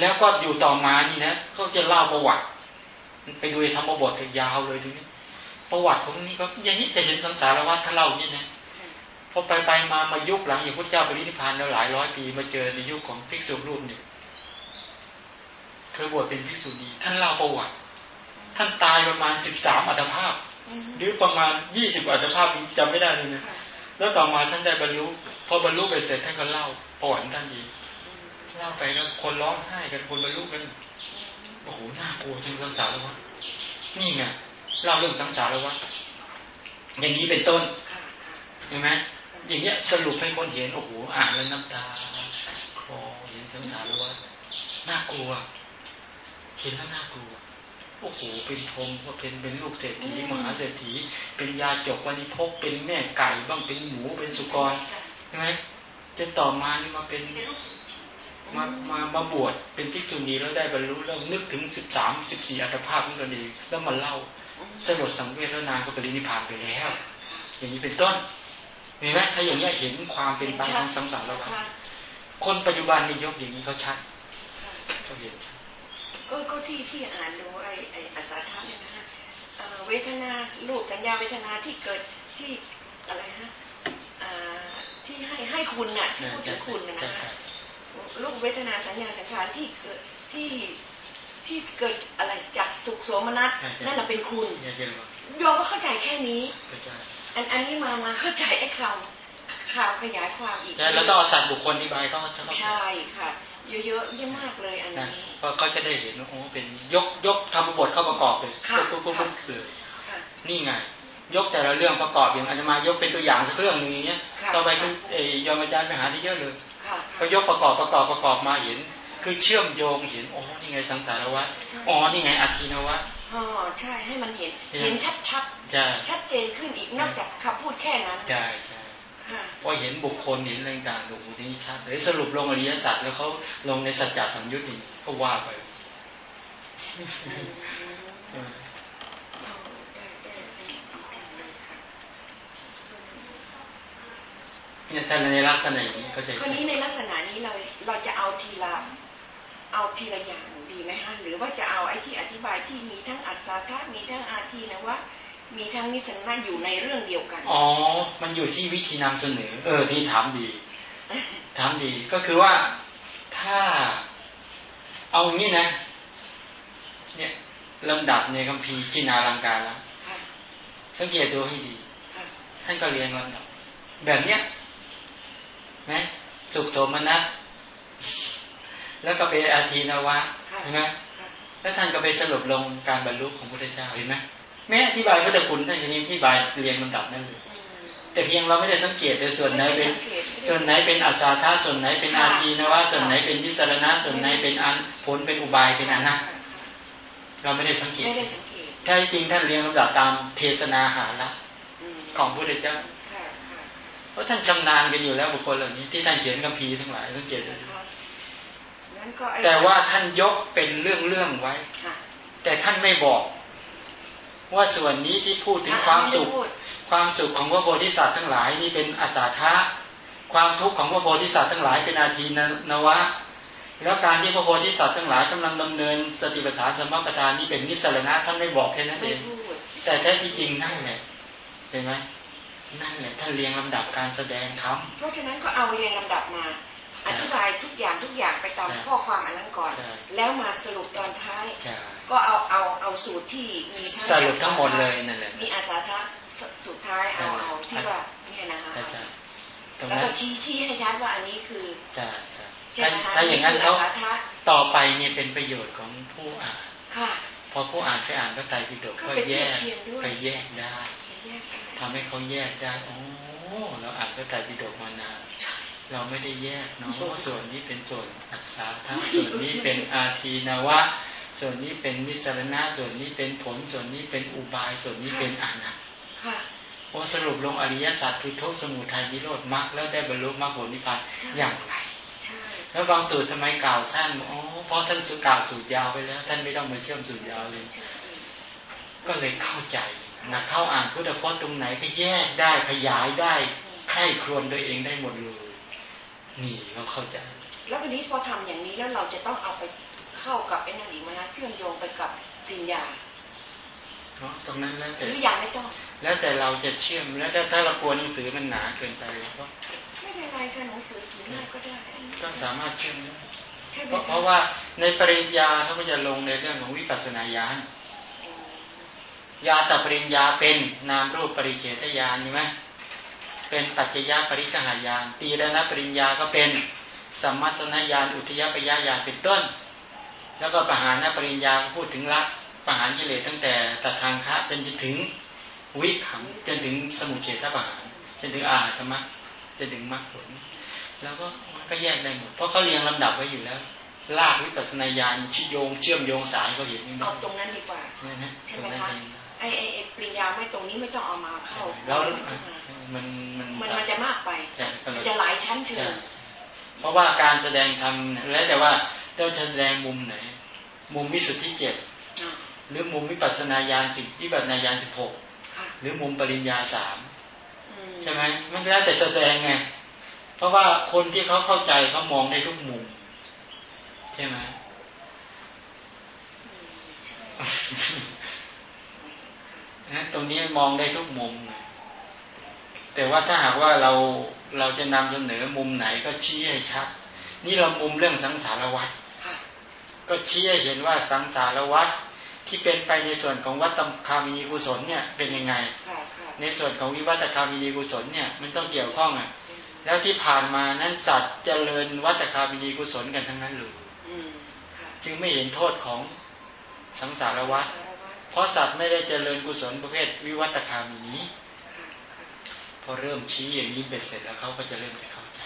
แล้วก็อยู่ต่อมานี่นะเขาจะเล่าประวัติ ไปดูธรรมบทยาวเลยทีนี้ประวัติของนี่ก็อย่างนี้จะเห็นสังสารวัฏถ้าเล่านี่นะ พอไปไปมามายุคหลังอย่างพระเจ้าปรินิพานแล้วหลายร้อยปีมาเจอในยุคของภิกษุรูปหนึ่งเธอบวชเป็นภิกษุณีท่านเล่าประวัติ ท่านตายประมาณสิบสามอัตภาพ หรือประมาณยี่สิบอัตภาพจำไม่ได้เลยนะแล้วต่อมาท่านได้บรรลุพอบรรลุไปเสร็จท่านก็เล่าประวัติท่านดีเล่าไปแล้วคนร้องไห้กันคนบรรลุกันโอ้โหน่ากลัวจริงสังสารวะนี่ไงเล่าเรื่องสังสารวะอย่างนี้เป็นต้นเห็นไหม อย่างเงี้ยสรุปให้คนเห็นโอ้โหอ่านแล้วน้ำตาคอเห็นสงสารแล้วว่าน่ากลัว เห็นแล้วน่ากลัวโอ้โหเป็นพรมก็เป็นเป็นลูกเศรษฐีมหาเศรษฐี เป็นยาจกวันิพกเป็นแม่ไก่บ้างเป็นหมูเป็นสุกรใช่ไหมจนต่อมานี่มาเป็นมามามาบวชเป็นภิกษุณีแล้วได้บรรลุแล้วนึกถึงสิบสามสิบสี่อัตภาพนั่นก็ดีแล้วมาเล่าสลดสังเวชแล้วนางก็ปรินิพพานไปแล้ว อย่างนี้เป็นต้น เห็นไหมถ้าอย่างนี้เห็นความเป็นไปของสังสารวัฏคนปัจจุบันนี่ยกอย่างนี้เขาชัดเขาเห็นชัดก็ก็ที่ที่อ่านดูไอ้ไอ้อาสาทเนี่ยนะฮะเวทนาลูกสัญญาเวทนาที่เกิดที่อะไรฮะที่ให้ให้คุณน่ะที่พูดถึงคุณนะฮะลูกเวทนาสัญญาสังขารที่เกิดที่ที่เกิดอะไรจากสุขโสมนัสนั่นแหละเป็นคุณ ยอมว่าเข้าใจแค่นี้ อันอันนี้มามาเข้าใจไอ้คำข่าวขยายความอีกแต่เราต้องเอาสัตว์บุคคลที่ใบต้องใช่ค่ะเยอะๆเยอะมากเลยอันนี้เพราะเขาจะได้เห็นว่าโอ้เป็นยกยกทำบทเข้าประกอบเลยปุ๊บปุ๊บปุ๊บคือนี่ไง ยกแต่ละเรื่องประกอบอย่างอาจจะมายกเป็นตัวอย่างสักเรื่องหนึ่งเนี้ยต่อไปเป็นเอยอมอาจารย์ไปหาที่เยอะเลยเขายกประกอบประกอบประกอบมาเห็น คือเชื่อมโยงเห็นอ๋อนี่ไงสังสารวัฏอ๋อนี่ไงอาทีนวัฏ อ๋อใช่ให้มันเห็น เห็นชัดชัดชัดเจนขึ้นอีกนอกจากคำพูดแค่นั้นใช่ใช่พอเห็นบุคคลเห็นอะไรต่างๆดูนี่ชัดเลยสรุปลงอริยสัจแล้วเขาลงในสัจจะสัมยุติก็ว่าไปเนี่ยแต่ในลักษณะอย่างนี้ก็จะคนนี้ในลักษณะนี้เราเราจะเอาทีละ เอาทีละอย่างดีไหมฮะหรือว่าจะเอาไอ้ที่อธิบายที่มีทั้งอัศธามีทั้งอาทีนะว่ามีทั้งนิสนะอยู่ในเรื่องเดียวกัน อ๋อ มันอยู่ที่วิธีนำเสนอ เออ นี่ถามดี ถามดี ก็คือว่า ถ้า เอางี้นะ เนี่ยลำดับในคัมภีร์จินาลังการแล้วสังเกตดูให้ดี ท่านก็เรียงลำดับ แบบเนี้ย นะ สุขสมนัต แล้วก็เป็นอาทีนวะใช่ไหมแล้วท่านก็ไปสรุปลงการบรรลุของพระพุทธเจ้าเห็นไหมแม้อธิบายพระคุณท่านยังอธิบายเรียงลำดับนั่นเลยแต่เพียงเราไม่ได้สังเกตในส่วนไหนเป็นส่วนไหนเป็นอัศธาส่วนไหนเป็นอาทีนะว่าส่วนไหนเป็นวิสารณะส่วนไหนเป็นอันผลเป็นอุบายเป็นอนัตเราไม่ได้สังเกตแท้จริงท่านเรียงลำดับตามเทศนาหาละของพระเจ้าเพราะท่านชำนาญกันอยู่แล้วบุคคลเหล่านี้ที่ท่านเขียนคัมภีร์ทั้งหลายสังเกตเลย แต่ว่าท่านยกเป็นเรื่องเรื่องไว้ แต่ท่านไม่บอก ว่าส่วนนี้ที่พูดถึงความสุข ความสุขของพระโพธิสัตว์ทั้งหลายนี่เป็นอาสาทะความทุกข์ของพระโพธิสัตว์ทั้งหลายเป็นอาทีนวะ แล้วการที่พระโพธิสัตว์ทั้งหลายกำลังดำเนินสติปัฏฐานสมปัฏฐานนี้เป็นนิสรณะท่านไม่บอกแค่นั้นเองแต่แท้ที่จริงนั่นแหละเห็นไหมนั่นแหละท่านเรียงลำดับการแสดงคำเพราะฉะนั้นก็เอาเรียงลำดับมา อธิบายทุกอย่างทุกอย่างไปตามข้อความอันนั้นก่อน แล้วมาสรุปตอนท้าย ก็เอาเอาเอาสูตรที่มีทั้งสรุปทั้งหมดเลยนั่นแหละมีอาสาทะสุดท้ายเอาเอาที่ว่าเนี่ยนะคะแล้วก็ชี้ชี้ให้ชัดว่าอันนี้คือใช่ใช่ถ้าอย่างนั้นเขาต่อไปเนี่ยเป็นประโยชน์ของผู้อ่านพอผู้อ่านไปอ่านพระไตรปิฎกก็แยกไปแยกได้ทำให้เขาแยกได้โอ้เราอ่านพระไตรปิฎกมานาน เราไม่ได้แยกเนาะส่วนนี้เป็นส่วนอัศาทั้งส่วนนี้เป็นอาทีนวะ ส่วนนี้เป็นวิสารณะส่วนนี้เป็นผล ส่วนนี้เป็นอุบาย ส่วนนี้เป็นอานัตโอสรุปลงอริยสัจคือทุกสมุทัยนิโรธมรรคแล้วได้บรรลุมรรคผลนิพพานอย่างไรแล้วบางสูตรทำไมกล่าวสั้นอ๋อเพราะท่านสุกล่าวสูตรยาวไปแล้ว ท่านไม่ต้องมาเชื่อมสูตรยาวเลย ก็เลยเข้าใจนะเข้าอ่านพุทธพจน์ตรงไหนก็แยกได้ขยายได้ไข้ครวนโดยเองได้หมดเลย นี่เขาเข้าใจ แล้ววันนี้พอทำอย่างนี้แล้วเราจะต้องเอาไปเข้ากับไอ้นั่นอีกไหมนะเชื่อมโยงไปกับปริญญาเนาะตรงนั้นแล้วแต่หรือยังไม่ต้อง แล้วแต่เราจะเชื่อมแล้วถ้าเรากลัวหนังสือมันหนาเกินไปก็ไม่เป็นไรค่ะหนังสือถือง่ายก็ได้ก็สามารถเชื่อมได้เพราะเพราะว่าในปริญญาเขาก็จะลงในเรื่องของวิปัสสนาญาณยาตปริญญาเป็นนามรูปปริเฉทญาณใช่ไหม เป็นปัจจยปริกหายานตีรณปริญญาก็เป็นสัมมาสนญาณอุทยปยญาณเป็นต้น แล้วก็ปหานปริญญาพูดถึงละปหานกิเลสตั้งแต่ตัดทางคะจนถึงวิขังจนถึงสมุเฉทปหานจนถึงอาธรรมะจะถึงมรรคผล แล้วก็มันก็แยกได้หมดเพราะเขาเรียงลำดับไว้อยู่แล้วลากวิปัสนาญาณชิโยงเชื่อมโยงสายเขาเห็นเอาตรงนั้นดีกว่าใช่ไหมคะ ไอไอไอปริญญาไม่ตรงนี้ไม่ต้องเอามาเข้าแล้วมันมันมันจะมากไปจะหลายชั้นเชิญเพราะว่าการแสดงธรรมแล้วแต่ว่าเราแสดงมุมไหน มุมวิสุทธิเจ็ดหรือมุมวิปัสนาญาณสิบวิปัสนาญาณสิบหกหรือมุมปริญญาสามใช่ไหมมันแล้วแต่แสดงไงเพราะว่าคนที่เขาเข้าใจเขามองได้ทุกมุม ใช่ไหม นะตรงนี้มองได้ทุกมุม แต่ว่าถ้าหากว่าเราเราจะนำเสนอมุมไหนก็ชี้ให้ชัด นี่เรามุมเรื่องสังสารวัฏก็ชี้ให้เห็นว่าสังสารวัฏที่เป็นไปในส่วนของวัตคามีกุศลเนี่ยเป็นยังไง ในส่วนของวิวัตคามีกุศลเนี่ยมันต้องเกี่ยวข้องอะ แล้วที่ผ่านมานั้นสัตว์เจริญวัตคามีกุศลกันทั้งนั้นเลยจึงไม่เห็นโทษของสังสารวัฏ เพราะสัตว์ไม่ได้เจริญกุศลประเภทวิวัตคามีนี้ พอเริ่มชี้อย่างนี้เบ็ดเสร็จแล้วเขาก็จะเริ่มจะเข้าใจ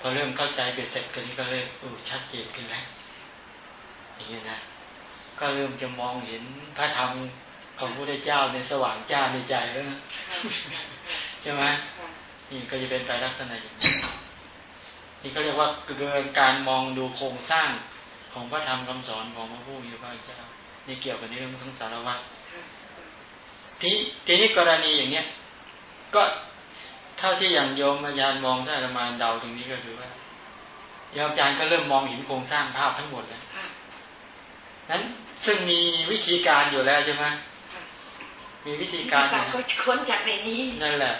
พอเริ่มเข้าใจเบ็ดเสร็จกันนี้ก็เลยอชัดเจนขึ้นแล้วอย่างนี้นะก็เริ่มจะมองเห็นพระธรรมของพระพุทธเจ้าในสว่างจ้าในใจแล้วใช่ไหมนี่ก็จะเป็นไปลักษณะอย่างนี้นี่เขาเรียกว่าเกินการมองดูโครงสร้างของพระธรรมคำสอนของพระผู้มีพระเจ้า นี่เกี่ยวกับเรื่องสังสารวัฏทีทีนี้กรณีอย่างเนี้ย ก็เท่าที่อย่างโยมอาจารย์มองได้ประมาณเดาตรงนี้ก็คือว่าโยมอาจารย์ก็เริ่มมองเห็นโครงสร้างภาพทั้งหมดแล้วนั้นซึ่งมีวิธีการอยู่แล้วใช่ไหมมีวิธีการก็ค้นจากในนี้นั่นแหละ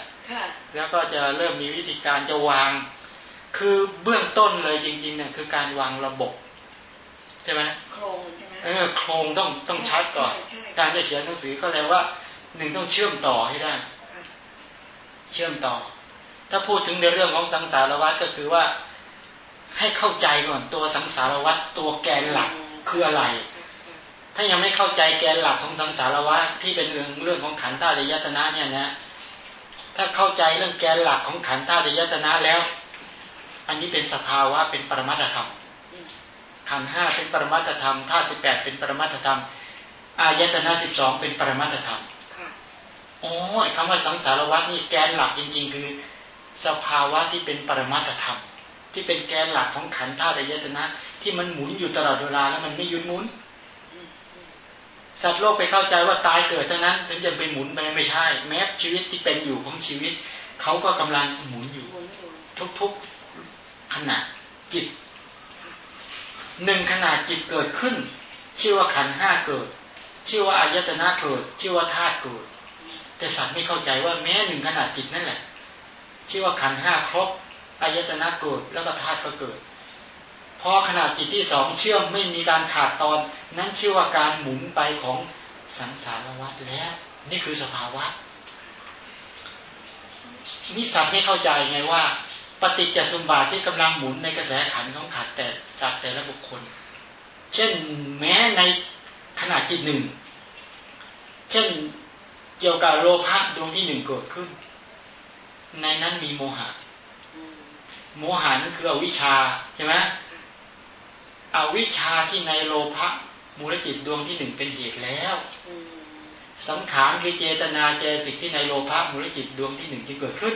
แล้วก็จะเริ่มมีวิธีการจะวาง คือเบื้องต้นเลยจริงๆเนี่ยคือการวางระบบใช่ไหมโครงใช่ไหมเออโครงต้องต้องชัดก่อน การจะเขียนหนังสือก็แปลว่าหนึ่งต้องเชื่อมต่อให้ได้ เชื่อมต่อ ถ้าพูดถึงในเรื่องของสังสารวัฏก็คือว่า ให้เข้าใจก่อนตัวสังสารวัฏตัวแกนหลักคืออะไร ถ้ายังไม่เข้าใจแกนหลักของสังสารวัฏที่เป็นเรื่องเรื่องของขันธ์ธาตุยตนะเนี่ยนะ ถ้าเข้าใจเรื่องแกนหลักของขันธ์ธาตุยตนะแล้ว อันนี้เป็นสภาวะเป็นปรมัตธรรม ขันห้าเป็นปรมัตธรรมธาตุสิบแปดเป็นปรมัตธรรมอายตนะสิบสองเป็นปรมัตธรรมโอ้คำว่าสังสารวัฏนี่แกนหลักจริง ๆ คือ สภาวะที่เป็นปรมัตธรรม ที่เป็นแกนหลักของขันธ์ธาตุยตนะ ที่มันหมุนอยู่ตลอดเวลาแล้วมันไม่หยุดหมุน สัตว์โลกไปเข้าใจว่าตายเกิดเท่านั้น ถึงจะไปหมุนไปไม่ใช่ แม้ชีวิตที่เป็นอยู่ของชีวิต เขาก็กำลังหมุนอยู่ ทุกๆขณะจิต หนึ่งขณะจิตเกิดขึ้น ชื่อว่าขันห้าเกิด ชื่อว่าอายตนะเกิด ชื่อว่าธาตุเกิด แต่สัตว์ไม่เข้าใจว่าแม้หนึ่งขณะจิตนั่นแหละ ชื่อว่าขันห้าครบอายตนะเกิดแล้วก็ธาตุก็เกิดพอขนาดจิตที่สองเชื่อมไม่มีการขาดตอน นั้นชื่อว่าการหมุนไปของสังสารวัฏแล้วนี่คือสภาวะนิสัตว์ไม่เข้าใจไงว่า ปฏิจจสมบัติที่กำลังหมุนในกระแสขันของขัดแต่สัตว์แต่ละบุคคล เช่นแม้ในขนาดจิตหนึ่ง เช่นเกี่ยวกับโลภะดวงที่หนึ่งเกิดขึ้น ในนั้นมีโมหะ โมหะนั่นคืออวิชชาใช่ไหมอวิชชาที่ในโลภะมูลจิตดวงที่หนึ่งเป็นเหตุแล้วสังขารคือเจตนาเจสิกที่ในโลภะมูลจิตดวงที่หนึ่งที่เกิดขึ้น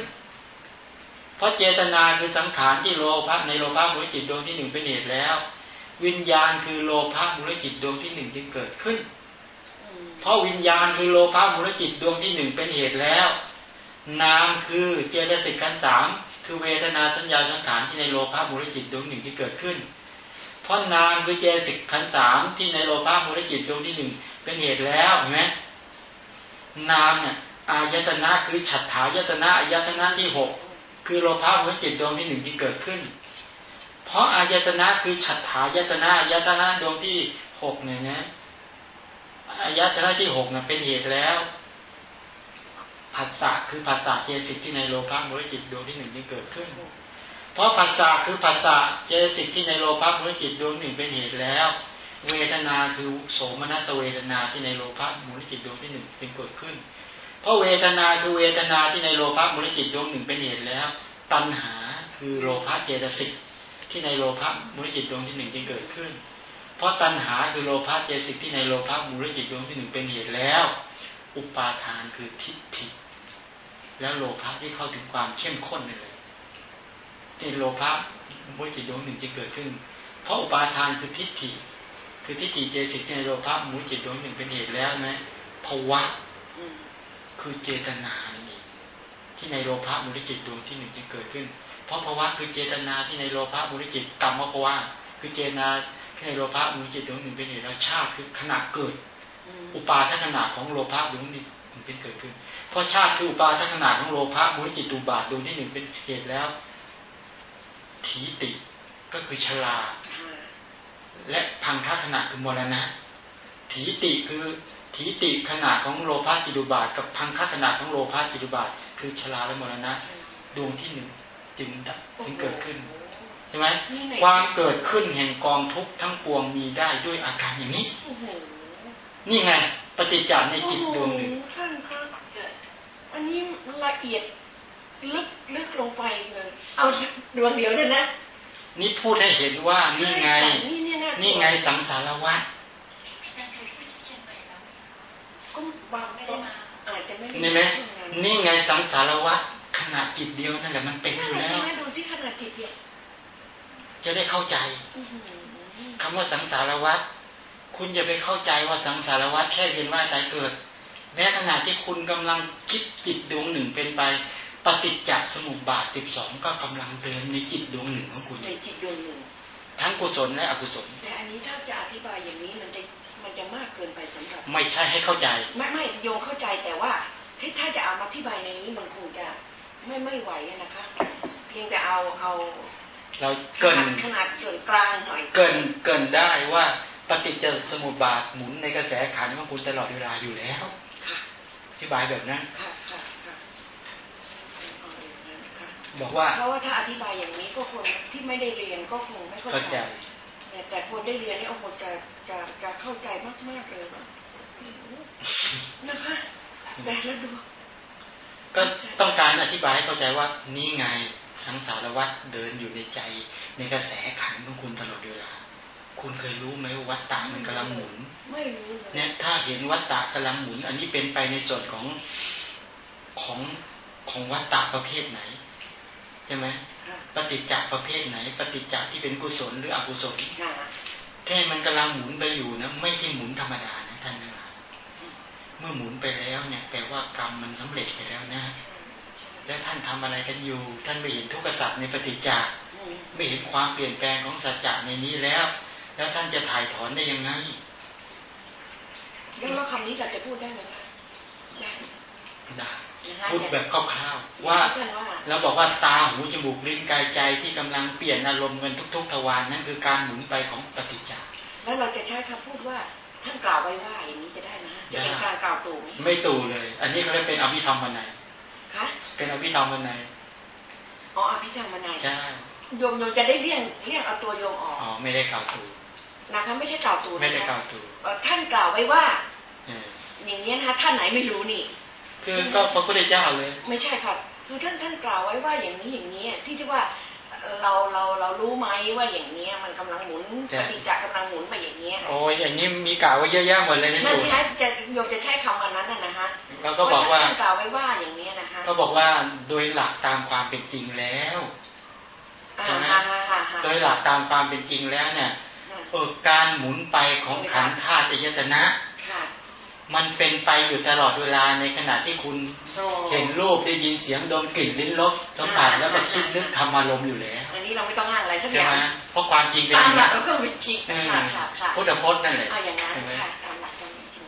เพราะเจตนาคือสังขารที่โลภะในโลภะมูลจิตดวงที่หนึ่งเป็นเหตุแล้ว วิญญาณคือโลภะมูลจิตดวงที่หนึ่งจึงเกิดขึ้น เพราะวิญญาณคือโลภะมูลจิตดวงที่หนึ่งเป็นเหตุแล้ว นามคือเจตสิกขันสามคือเวทนาสัญญาสังขารที่ในโลภะมูลจิตดวงหนึ่งที่เกิดขึ้น เพราะนามคือเจสิกขันสามที่ในโลภะมูลจิตดวงที่หนึ่งเป็นเหตุแล้วเห็นไหมนามเนี่ยอายตนะคือฉัตถายตนะอายตนะที่หก คือโลภะมูลจิตดวงที่หนึ่งที่เกิดขึ้น เพราะอายตนะคือฉัตถายตนะอายตนะดวงที่หกเนี่ยนะอายตนะที่หกเนี่ยเป็นเหตุแล้วผัสสะคือผัสสะเจสิกที่ในโลภะมูลจิตดวงที่หนึ่งที่เกิดขึ้น เพราะผัสสะคือผัสสะเจสิกที่ในโลภะมูลจิตดวงหนึ่งเป็นเหตุแล้ว เวทนาคือโสมนัสเวทนาที่ในโลภะมูลจิตดวงที่หนึ่งเป็นเกิดขึ้น เพราะเวทนาคือเวทนาที่ในโลภะมูลจิตดวงหนึ่งเป็นเหตุแล้ว ตัณหาคือโลภะเจตสิกที่ในโลภะมูลจิตดวงที่หนึ่งจึงเกิดขึ้น เพราะตัณหาคือโลภะเจตสิกที่ในโลภะมูลจิตดวงที่หนึ่งเป็นเหตุแล้ว อุปาทานคือทิฏฐิแล้วโลภะที่เข้าถึงความเข้มข้นเลยที่โลภะมูลจิตดวงหนึ่งจะเกิดขึ้น เพราะอุปาทานคือทิฏฐิ คือทิฏฐิเจสิกที่ในโลภะมูลจิตดวงหนึ่งเป็นเหตุแล้วไหมภาวะ คือเจตนานี่ที่ในโลภะมูลจิตดวงที่หนึ่งจะเกิดขึ้น เพราะภาวะคือเจตนาที่ในโลภะมูลจิตกรรมภาวะคือเจตนาที่ในโลภะมูลจิตดวงหนึ่งเป็นเหตุแล้วชาติคือขณะเกิด อุปาทขณะของโลภะดวงนี้เป็นเกิดขึ้น เพราะชาติคืออุปาทขณะของโลภะมูลจิตตุบาทดวงที่หนึ่งเป็นเหตุแล้วถีติก็คือชลาและพังคขณะคือมรณะถีติคือ ถีติขนาดของโลภะจิตุบาท กับพังคขนาดของโลภะจิตุบาท คือชลาและมรณะดวงที่หนึ่งจึงถึงเกิดขึ้นใช่ไหมความเกิดขึ้นแห่งกองทุกข์ทั้งปวงมีได้ด้วยอาการอย่างนี้นี่ไงปฏิจจารในจิตดวงหนึ่งท่านครับอันนี้ละเอียดลึกลึกลงไปเลย เอาดวงเดียวเลยนะนี่พูดให้เห็นว่านี่ไง นี่ไงสังสารวัฏ ก็บางไม่ได้มาอาจจะไม่ได้นี่ไหมนี่ไงสังสารวัฏขนาดจิตเดียวนั่นแหละมันเป็นอยู่แล้วดูสิขนาดจิตเดียวจะได้เข้าใจคำว่าสังสารวัฏคุณอย่าไปเข้าใจว่าสังสารวัฏแค่เวียนว่ายตายเกิด แม้ขณะที่คุณกำลังคิดจิตดวงหนึ่งเป็นไป ปฏิจจสมุปบาทสิบสองก็กำลังเดินในจิตดวงหนึ่งของคุณในจิตดวงหนึ่งทั้งกุศลและอกุศลแต่อันนี้ถ้าจะอธิบายอย่างนี้มันจะ มันจะมากเกินไปสำหรับไม่ใช่ให้เข้าใจ ไม่ไม่โยงเข้าใจแต่ว่าที่ถ้าจะเอามาอธิบายในนี้มันคงจะไม่ไม่ไหวนะคะ เพียงแต่เอาเอาเราเกินขนาดส่วนกลางหน่อยเกินเกินได้ว่าปฏิจจสมุปบาทหมุนในกระแสขันของคุณตลอดเวลาอยู่แล้วอธิบายแบบนั้นบอกว่าเพราะว่าถ้าอธิบายอย่างนี้ก็คนที่ไม่ได้เรียนก็คงไม่เข้าใจ แต่คนได้เรียนนี่โอ้โหจะจะจะเข้าใจมากๆเลยนะคะแต่แล้วดู ก็ต้องการอธิบายให้เข้าใจว่านี่ไงสังสารวัฏเดินอยู่ในใจ ในกระแสขันของคุณตลอดเวลา คุณเคยรู้ไหมว่าวัฏฏะมันกำลังหมุนไม่รู้เนี่ยถ้าเห็นวัฏฏะกำลังหมุน อันนี้เป็นไปในส่วนของของของวัฏฏะประเภทไหน ใช่ไหมปฏิจจประเภทไหน ปฏิจจที่เป็นกุศลหรืออกุศลแค่มันกำลังหมุนไปอยู่นะไม่ใช่หมุนธรรมดานะท่านนะเมื่อหมุนไปแล้วเนี่ยแปลว่ากรรมมันสำเร็จไปแล้วนะแล้วท่านทำอะไรกันอยู่ ท่านไม่เห็นทุกข์สัตว์ในปฏิจจาไม่เห็นความเปลี่ยนแปลงของสัจจะในนี้แล้ว แล้วท่านจะถ่ายถอนได้ยังไงแล้วคำนี้เราจะพูดได้ไหมได้ พูดแบบคร่าวๆว่าเราบอกว่าตาหูจมูกลิ้นกายใจที่กำลังเปลี่ยนอารมณ์เงินทุก ๆ ทวารนั่นคือการหมุนไปของปฏิจจาแล้วเราจะใช้คำพูดว่าท่านกล่าวไว้ว่าอย่างนี้จะได้ไหมจะเป็นการกล่าวตู่ไม่ตู่เลย อันนี้เขาเรียกเป็นอภิธรรมวันไหนคะเป็นอภิธรรมวันไหนอ๋ออภิธรรมวันไหนใช่โยมโยมจะได้เลี่ยงเลี่ยงเอาตัวโยมออกอ๋อไม่ได้กล่าวตู่นะคะไม่ใช่กล่าวตู่ไม่ได้กล่าวตู่ท่านกล่าวไว้ว่าอย่างนี้นะคะท่านไหนไม่รู้นี่ คือก็พระพุทธเจ้าเลย ไม่ใช่ครับคือท่านท่านกล่าวไว้ว่าอย่างนี้อย่างนี้ที่ที่ว่าเราเราเรารู้ไหมว่าอย่างเนี้ยมันกำลังหมุนปฏิจักกำลังหมุนไปอย่างเนี้ยโอ้ยอย่างนี้มีกล่าวไว้เยอะแยะหมดเลยในสูตรไม่ใช่จะโยมจะใช้คำวันนั้นนะฮะเราก็บอกว่ากล่าวไว้ว่าอย่างเนี้ยนะฮะก็บอกว่าโดยหลักตามความเป็นจริงแล้วใช่ไหมโดยหลักตามความเป็นจริงแล้วเนี่ยเออการหมุนไปของขันธ์ธาตุอายตนะ มันเป็นไปอยู่ตลอดเวลาในขณะที่คุณเห็นรูปได้ยินเสียงดมกลิ่นลิ้นรสสัมผัสแล้วก็คิดนึกทำอารมณ์อยู่แล้วอันนี้เราไม่ต้องอ้างอะไรสักอย่างใช่ไหมเพราะความจริงเป็นอย่างนั้นก็เป็นจริงพุทธพจน์นั่นแหละเอาอย่างนั้น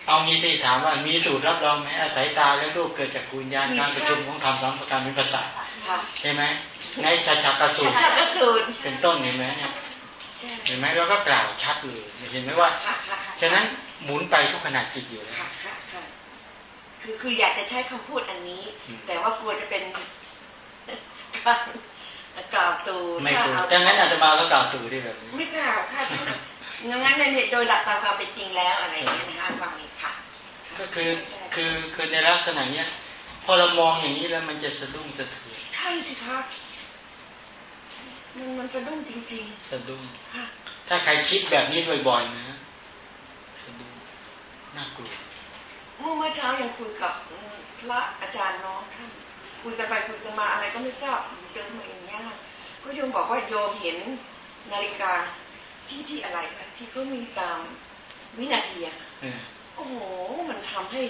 เอางี้ที่ถามว่ามีสูตรรับรองไหมอาศัยตาและรูปเกิดจากคุณญาณการประชุมของธรรมสามประการเป็นภาษาใช่ไหมในชัชกสูตรเป็นต้นเห็นไหมเนี่ยเห็นไหมเราก็กล่าวชัดเลยเห็นไหมว่า ฉะนั้น หมุนไปทุกขณะจิตอยู่แล้วคือคืออยากจะใช้คำพูดอันนี้ แต่ว่ากลัวจะเป็นกล่าวตูไม่กลัวดังนั้นอาจจะมาแล้วกล่าวตูที่แบบไม่กล่าวค่ะงั้นในโดยหลักตามความเป็นจริงแล้วอะไรอย่างนี้นะคะฟังนี้ค่ะ ก็คือคือคือในลักษณะเนี้ยพอเรามองอย่างนี้แล้วมันจะสะดุ้งสะเทือนใช่สิคะมันมันสะดุ้งจริงสะดุ้งๆค่ะถ้าใครคิดแบบนี้บ่อยๆนะ สะดุ้งน่ากลัวเมื่อเมื่อเช้ายังคุยกับพระอาจารย์น้องท่านคุยกันไปคุยกันมาอะไรก็ไม่ทราบเดินมาอย่างเงี้ยก็โยมบอกว่าโยมเห็นนาฬิกาที่ที่อะไรคะที่เขามีตามวินาทีอะเออโอ้โห มันทำให้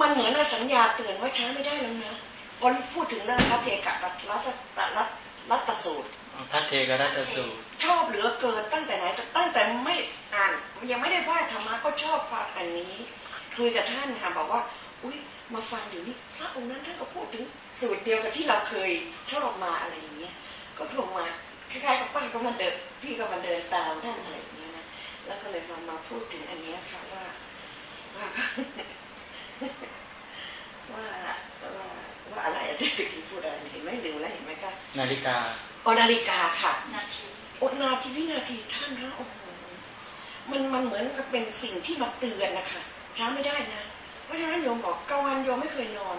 มันเหมือนกับสัญญาเตือนว่าช้าไม่ได้แล้วนะพอพูดถึงเรื่องพระเทกะรัตรัตรัตรัตสูตร พระเทกรัตสูตร ชอบเหลือเกินตั้งแต่ไหนตั้งแต่ไม่อ่านยังไม่ได้ว่าธรรมะก็ชอบฟังอันนี้คุยกับท่านค่ะบอกว่า อุ้ยมาฟังอยู่นี่พระองค์นั้นท่านก็พูดถึงสูตรเดียวกับที่เราเคยชอบมาอะไรอย่างเงี้ยก็โทรมาคล้ายๆกับป้าก็มาเดินพี่ก็มาเดินตามท่านอะไรอย่างเงี้ยนะแล้วก็เลยมามาพูดถึงอันเนี้ยค่ะว่าว่าว่าว่าอะไรอะที่ตะกี้พูดอะไรเห็นไหมลืมแล้วเห็นไหมคะนาฬิกา อ๋อนาฬิกาค่ะ นาทีโอนาทีวินาทีท่านนะโอ้โหมันมันเหมือนกับเป็นสิ่งที่มาเตือนนะคะช้าไม่ได้นะ เพราะฉะนั้นโยมบอกกลางวันโยมไม่เคยนอน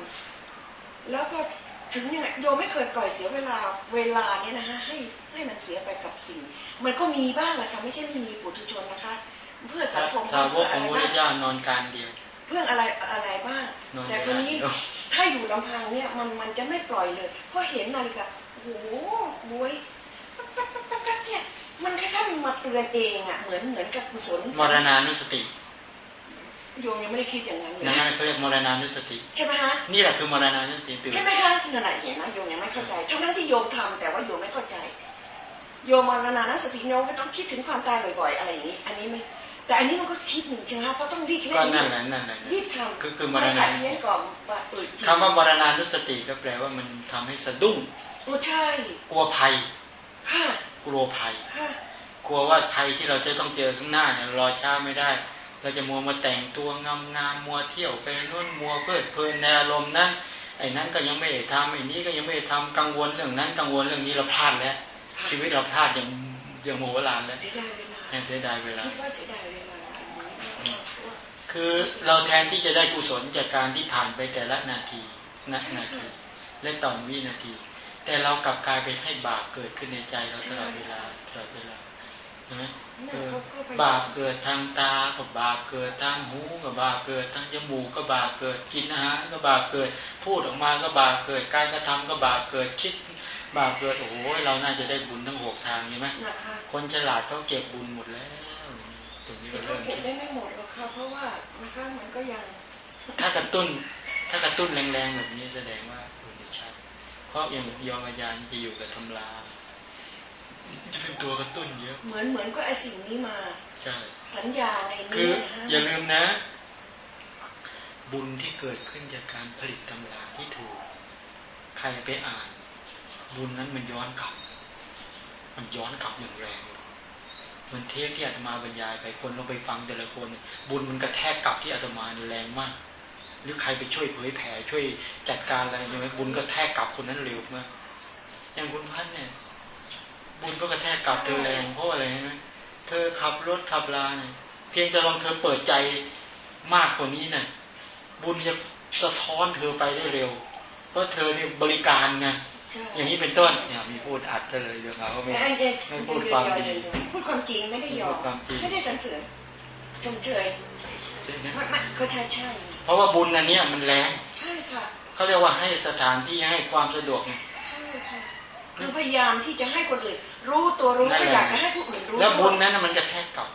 แล้วก็ถึงยังไงโยมไม่เคยปล่อยเสียเวลาเวลาเนี่ยนะฮะให้ให้มันเสียไปกับสิ่ง มันก็มีบ้างแหละค่ะไม่ใช่ไม่มีปุถุชนนะคะ เพื่อสังคมสาวกเพื่ของพอะไรระบ้างเจ้านอนการเดียวเพื่ออะไรอะไรบ้างนอนแต่คนนี้ไม่ได้ถ้าอยู่ลำพังเนี่ยมันมันจะไม่ปล่อยเลยเพราะเห็นนาฬิกา โอ้โหบวยปั๊บปั๊บปั๊บปั๊บเนี่ยมันแค่ท่านมาเตือนเองอะเหมือนเหมือนกับกุศลมรณานุสติโยมยังไม่ได้คิดอย่างนั้นเลยนั่นเขาเรียกมรณานุสติใช่ไหมฮะนี่แหละคือมรณานุสติตื่นใช่ไหมคะนั่นแหละเห็นไหมโยมยังไม่เข้าใจทั้งนั้นที่โยมทำแต่ว่าโยมไม่เข้าใจ โยมมรณานุสติโยมก็ต้องคิดถึงความตายบ่อยๆอะไรอย่างนี้ อันนี้ไม่แต่อันนี้มันก็คิดหนึ่งใช่ไหมคะเพราะต้องรีบก็นั่นแหละนั่นแหละรีบทำคือคือมรไม่ณาขาดเพี้ยนก่อนว่าเออจริงคำว่ามรณานุสติก็แปลว่ามันทำให้สะดุ้งโอ้ ใช่ กลัวภัย ค่ะ กลัวภัย ค่ะ กลัวว่าภัยที่เราจะต้องเจอข้างหน้าเนี่ยรอช้าไม่ได้ เราจะมัวมาแต่งตัวงามงามๆมัวเที่ยวไปนู่นมัวเพลิดเพลินในอารมณ์นั้นไอ้นั้นก็ยังไม่ได้ทำไอ้นี้ก็ยังไม่ได้ทำกังวลเรื่องนั้นกังวลเรื่องนี้เราพลาดแล้ว ชีวิตเราพลาดอย่างอย่างโมโหลานแล้วเสียดายเวลาเสียดายเวลาคิดว่าเสียดายเวลาอันนี้ว่าคือเราแทนที่จะได้กุศลจากการที่ผ่านไปแต่ละนาทีนะนาทีและต่อวินาที แต่เรากลับกลายไปให้บาปเกิดขึ้นในใจเราตลอดเวลาตลอดเวลาใช่ไหมเออบาปเกิดทางตาก็บาปเกิดทางหูก็บาปเกิดทางจมูกก็บาปเกิดกินอาหารก็บาปเกิด พูดออกมาก็บาปเกิดการกระทำก็บาปเกิดคิด บาปเกิดโอ้โหเราน่าจะได้บุญทั้งหกทางใช่ไหมนะคะคนฉลาดเขาเก็บบุญหมดแล้วตรงนี้แต่ก็ก็เริ่มเก็บได้ไม่หมดหรอกค่ะเพราะว่านะคะมันก็ยังถ้ากระตุ้น ถ้ากระตุ้นแรงๆแบบนี้แสดงว่าบุญจะชัด เพราะอย่างยอมอาญาจะอยู่กับตำราจะเป็นตัวกระตุ้นเยอะ เหมือนเหมือนก็ไอสิ่งนี้มาใช่สัญญาในคืนี้อนะฮะอย่าลืมนะ บุญที่เกิดขึ้นจากการผลิตตำราที่ถูก ใครไปอ่าน บุญนั้นมันย้อนกลับ มันย้อนกลับอย่างแรงเลยเหมันเทปที่อาตมาบรรยายไปคนเราไปฟังแต่ละคนเนี่ยบุญมันกระแทกกลับที่อาตมาเนี่ยแรงมาก หรือใครไปช่วยเผยแผ่ช่วยจัดการอะไรอย่างเงี้ยบุญกระแทกกลับคนนั้นเร็วมากอย่างคุณพันธ์เนี่ยบุญก็กระแทกกลับเธอแรงเพราะอะไรไหมเธอขับรถขับลาเนี่ยเพียงแต่ลองเธอเปิดใจมากกว่านี้เนี่ยบุญจะสะท้อนเธอไปได้เร็ว เพราะเธอเนี่ยบริการไงใช่อย่างนี้เป็นต้นเนี่ยมีพูดอัดซะเลยเดี๋ยวเขาก็ไม่ไอ้เด็กไม่พูดความจริงพูดความจริงไม่ได้ยอพูมดความจริงไม่ได้สรรเสริญชมเชยใช่ไหมไม่ไม่ก็ใช่ใช่เพ ราะว่าบุญอันเนี้ยมันแรงใช่ค่ะเขาเรียกว่าให้สถานที่ให้ความสะดวกไงใช่ค่ะคือพยายามที่จะให้คนอื่นรู้ตัวรู้นั่นไม่แหละอยากจะให้ผู้อื่นรู้แล้วบุญนั้นน่ะมันกระแทกกลับ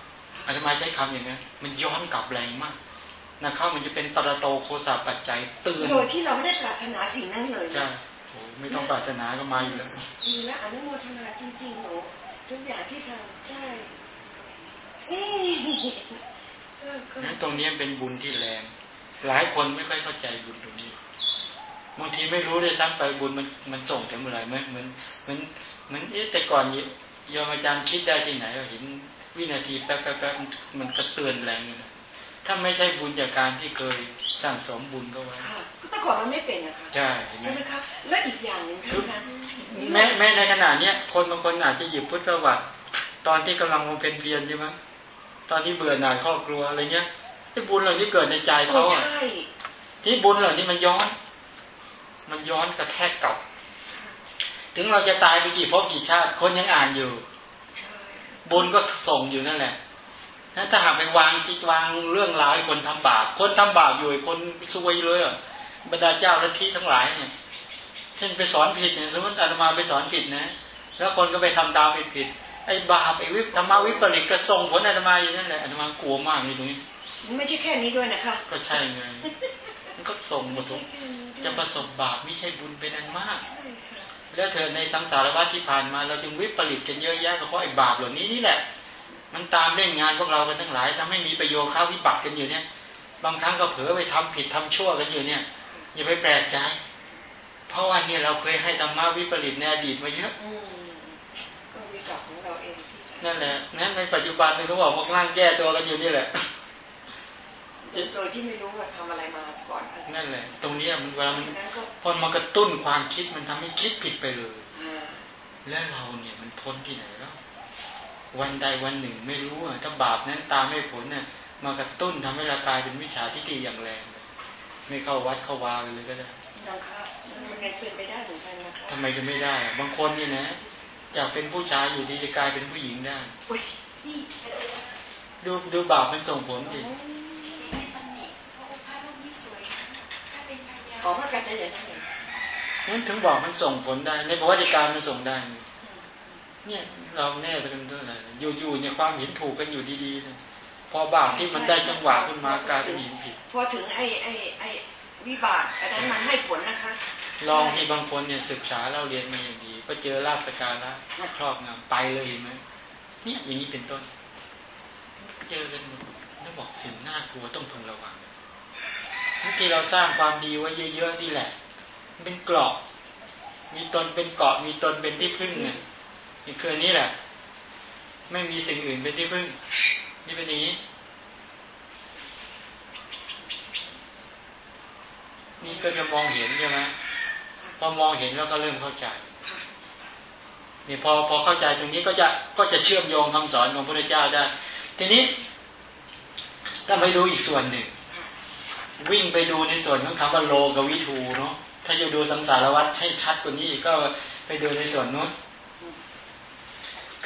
อาตมาใช้คำอย่างนี้นมันย้อนกลับแรงมากนะครับมันจะเป็นตระโตโคสาปัจจัยเตือนโดยที่เราไม่ได้ปรารถนาสิ่งนั้นเลยใช่โอ้ไม่ต้องปรารถนาก็มาอยู่แล้วดีและอนุโมทนาจริงๆหนูทุกอย่างที่ทำใช่นี่ก็ก็นั้นตรงนี้เป็นบุญที่แรง หลายคนไม่ค่อยเข้าใจบุญตรงนี้บางทีไม่รู้เลยซ้ำไปบุญมันมันส่งถึงเมื่อไหร่เหมือนเหมือนเหมือนเหมือนเอ๊ะแต่ก่อนโยมอาจารย์คิดได้ที่ไหนเราเห็นวินาทีแป๊บแป๊บแป๊บมันกระเตือนแรงเลยนะถ้าไม่ใช่บุญจากการที่เคยสั่งสมบุญก็ไว้ค่ะก็แต่ก่อนมันไม่เป็นนะคะใช่เห็นไหมใช่ไหมคะและอีกอย่างหนึ่งท่านนะแม้แม้ในขณะเนี้ยคนบางคนอาจจะหยิบพุทธประวัติ ตอนที่กำลังมงเป็นเพียรใช่ไหมตอนที่เบื่อหน่ายครอบครัวอะไรเงี้ยไอ้ บุญเหล่านี้เกิดในใจโอ้เขาอะใช่ที่บุญเหล่านี้มันย้อน มันย้อนกระแทกกลับ ถึงเราจะตายไปกี่ภพกี่ชาติ คนยังอ่านอยู่ บุญก็ส่งอยู่นั่นแหละนั้นถ้าหากไปวางจิตวางเรื่องราวให้คนทำบาป คนทำบาปอยู่คนซวยเลยบรรดาเจ้าและที่ทั้งหลายเนี่ยเช่นไปสอนผิดเนี่ยสมมติอาตมาไปสอนผิดนะ แล้วคนก็ไปทำตามผิดผิดไอ้บาปไอ้วิธรรมวิปริตก็ส่งผลอาตมาอย่างนั้นแหละอาตมากลัวมากเลยตรงนี้ ไม่ใช่แค่นี้ด้วยนะคะ ก็ใช่ไงมันก็ส่งมาส่งจะประสบบาปไม่ใช่บุญเป็นอันมากแล้วเธอในสังสารวัฏที่ผ่านมาเราจึงวิปริตกันเยอะแยะก็เพราะไอ้บาปเหล่านี้นี่แหละ มันตามเล่นงานพวกเรากันทั้งหลายทำให้มีประโยชน์ข้าวิบัติกันอยู่เนี่ย บางครั้งก็เผลอไปทำผิดทำชั่วกันอยู่เนี่ยอย่าไปแปลกใจ เพราะว่าเนี่ยเราเคยให้ธรรมะวิปริตในอดีตมาเยอะก็วิบัติของเราเองนั่นแหละนั้นในปัจจุบันเราบอกพวกร่างแก้ตัวกันอยู่นี่แหละ โดยที่ไม่รู้ว่าทำอะไรมาก่อนนั่นแหละตรงนี้มันเวลามันพอมากระตุ้นความคิดมันทำให้คิดผิดไปเลยและเราเนี่ยมันพ้นที่ไหนแล้ว วันใดวันหนึ่งไม่รู้อะถ้าบาปนั้นตามไม่ผลเนี่ยมากระตุ้นทำให้เรากลายเป็นวิชาที่ดีอย่างแรงไม่เข้าวัดเข้าวาเลยก็ได้มันเป็นไปได้เหมือนกันนะคะทำไมจะไม่ได้ บางคนเนี่ยนะจากเป็นผู้ชายอยู่ดีจะกลายเป็นผู้หญิงได้ดูดูบาปมันส่งผลดิ ขอพระกันจะอย่างนั้นนั่นถึงบอกมันส่งผลได้ ในประวัติการมันส่งได้ เนี่ยเราแน่จะเป็นตัวไหนอยู่ๆเนี่ยความเห็นถูกกันอยู่ดีๆเนี่ยพอบาปที่มันได้จังหวะขึ้นมากลายเป็นหินผิดพอถึงไอ้ไอ้ไอ้วิบากอันนั้นมันให้ผลนะคะ ลองที่บางคนเนี่ยศึกษาเราเรียนมาอย่างดีก็เจอลาบสการะครอบงำไปเลยเห็นไหมเนี่ยอย่างนี้เป็นต้น เจอกันแล้วบอกสิ่งน่ากลัวต้องทนระวัง ที่เราสร้างความดีไว้เยอะๆนี่แหละเป็นเกราะมีตนเป็นเกาะมีตนเป็นที่พึ่งเนี่ยนี่คือนี้แหละ ไม่มีสิ่งอื่นเป็นที่พึ่ง นี่เป็นนี้นี่ก็จะมองเห็นใช่ไหมพอมองเห็นแล้วก็เริ่มเข้าใจนี่พอพอเข้าใจตรงนี้ก็จะก็จะเชื่อมโยงคำสอนของพระเจ้าได้ ทีนี้ถ้าไปดูอีกส่วนหนึ่ง วิ่งไปดูในส่วนของคำว่าโลกวิทูเนาะถ้าจะดูสังสารวัฏให้ชัดกว่านี้ก็ไปดูในส่วนนู้น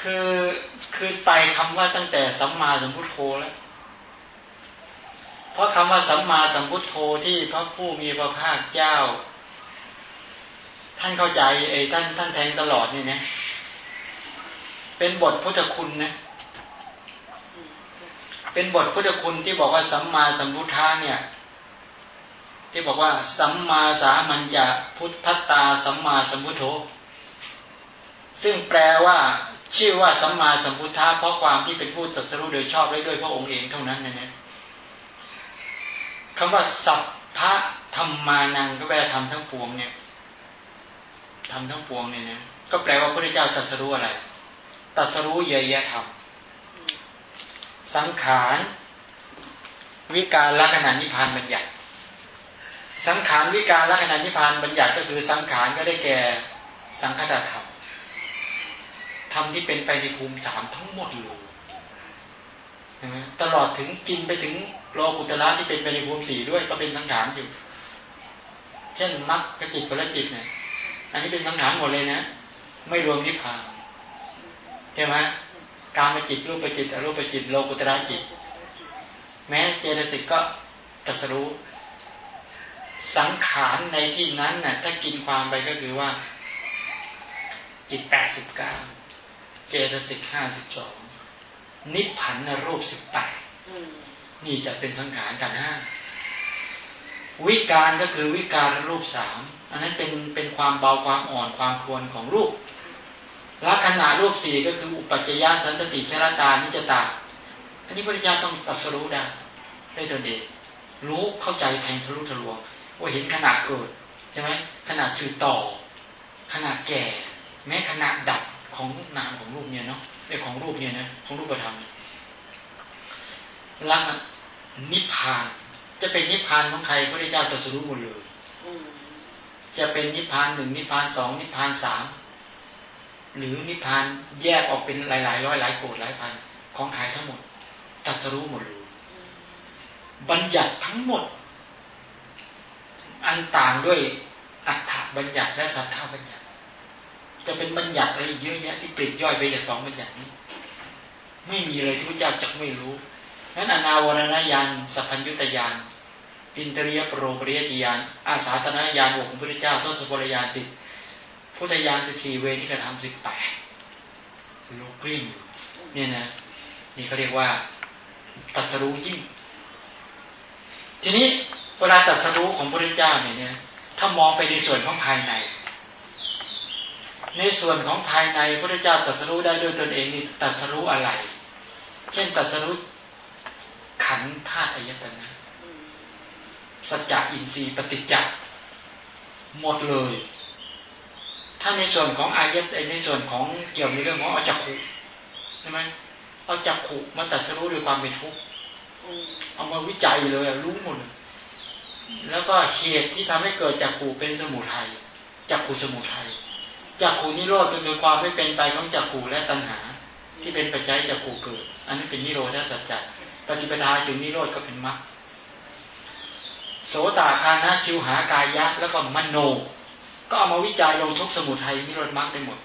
คือคือไปคำว่าตั้งแต่สัมมาสัมพุทโธแล้ว เพราะคำว่าสัมมาสัมพุทโธที่พระผู้มีพระภาคเจ้า ท่านเข้าใจไอ้ท่านท่านแทงตลอดนี่นะเป็นบทพุทธคุณนะเป็นบทพุทธคุณที่บอกว่าสัมมาสัมพุทธาเนี่ย ที่บอกว่า สัมมาสามัญจะพุทธตาสัมมาสัมพุทโธซึ่งแปลว่า ชื่อว่าสัมมาสัมพุทธะเพราะความที่เป็นผู้ตรัสรู้โดยชอบได้ด้วยพระองค์เองเท่านั้นนะเนี่ยคำว่าสัพพะธรรมานังก็แปลทำทั้งปวงเนี่ยทำทั้งปวงเนี่ยนะก็แปลว่าพระเจ้าตรัสรู้อะไรตรัสรู้เยยธรรมสังขาร วิการลักษณะนิพพานบัญญัติ สังขารวิการลักษณะนิพพานบัญญัติก็คือสังขารก็ได้แก่สังคตธรรมธรรมที่เป็นไปในภูมิสามทั้งหมดเลยตลอดถึงกินไปถึงโลกุตระที่เป็นไปในภูมิสี่ด้วยก็เป็นสังขารอยู่ เช่นมรรคจิตผลจิตเนี่ย อันนี้เป็นสังขารหมดเลยนะ ไม่รวมนิพพานใช่ไหมการมจิตรูปจิตอรูปจิตโลกุตระจิต แม้เจตสิกก็ตรัสรู้ สังขารในที่นั้นน่ะ ถ้ากินความไปก็คือว่า จิตแปดสิบเก้าเจตสิกห้าสิบสองนิพพันนรูปสิบแปดนี่จะเป็นสังขารกันห้าวิการก็คือวิการรูปสามอันนั้นเป็นเป็นความเบาความอ่อนความควรของรูปลักษณะรูปสี่ก็คืออุปัจจยสันตติชรตานิจตา อันนี้พระเจ้าต้องตัสรู้ได้ได้ตนเองรู้เข้าใจแทงทะลุทะลวง ว่าเห็นขนาดเกิดใช่ไหมขนาดสื่อต่อ ขนาดแก่ แม้ขนาดดับของนามของรูปเนี่ยเนาะไอของรูปเนี่ยนะของรูปธรรมลักนิพพาน จะเป็นนิพพานของใครพระเจ้าตรัสรู้หมดเลยจะเป็นนิพพานหนึ่งนิพพานสองนิพพานสามหรือนิพพานแยกออกเป็นหลาย ๆ ร้อยหลายโกดหลายพันของใครทั้งหมดตรัสรู้หมดเลยบัญญัติทั้งหมด อันต่างด้วยอัฏฐบัญญัติและสัทธาบัญญัติ จะเป็นบัญญัติอะไรเยอะแยะที่ปลีกย่อยไปจากสองบัญญัตินี้ ไม่มีเลยที่พระเจ้าจักไม่รู้นั้นอนาวรณญาณสัพพัญญุตญาณอินทรียปรโรปริยญาณอาสาตนญาณของพระเจ้าทศพลญาณสิบพุทธญาณสิบสี่เวนิกธรรมสิบแปดโลกลิ้งเนี่ยนะนี่เขาเรียกว่าตัดสรู้ยิ่ง ทีนี้ เวลาตัดสรู้ของพระเจ้าเนี่ยถ้ามองไปในส่วนของภายใน ในส่วนของภายในพระเจ้าตัดสรู้ได้ด้วยตนเองนี่ตัดสรู้อะไร เช่นตัดสรู้ขันธาตุอายตนะสัจจะอินทรีย์ปฏิจจ์หมดเลย ถ้าในส่วนของอายตในส่วนของเกี่ยวในเรื่องของอจักขุใช่ไหมเอาจักขุมาตัดสรู้ด้วยความเป็นทุกข์เอามาวิจัยเลยรู้หมด แล้วก็เหตุที่ทำให้เกิดจักขุเป็นสมุทัยจักขุสมุทัยจักขุนิโรธก็คือความไม่เป็นไปของจักขุและตัณหา ที่เป็นปัจจัยจักขุเกิด อันนี้เป็นนิโรธสัจจะปฏิปทาถึงนิโรธก็เป็นมรรคโสตาคานะชิวหากายะ แล้วก็มโน ก็เอามาวิจัยลงทุกสมุทัยนิโรธมรรคได้หมด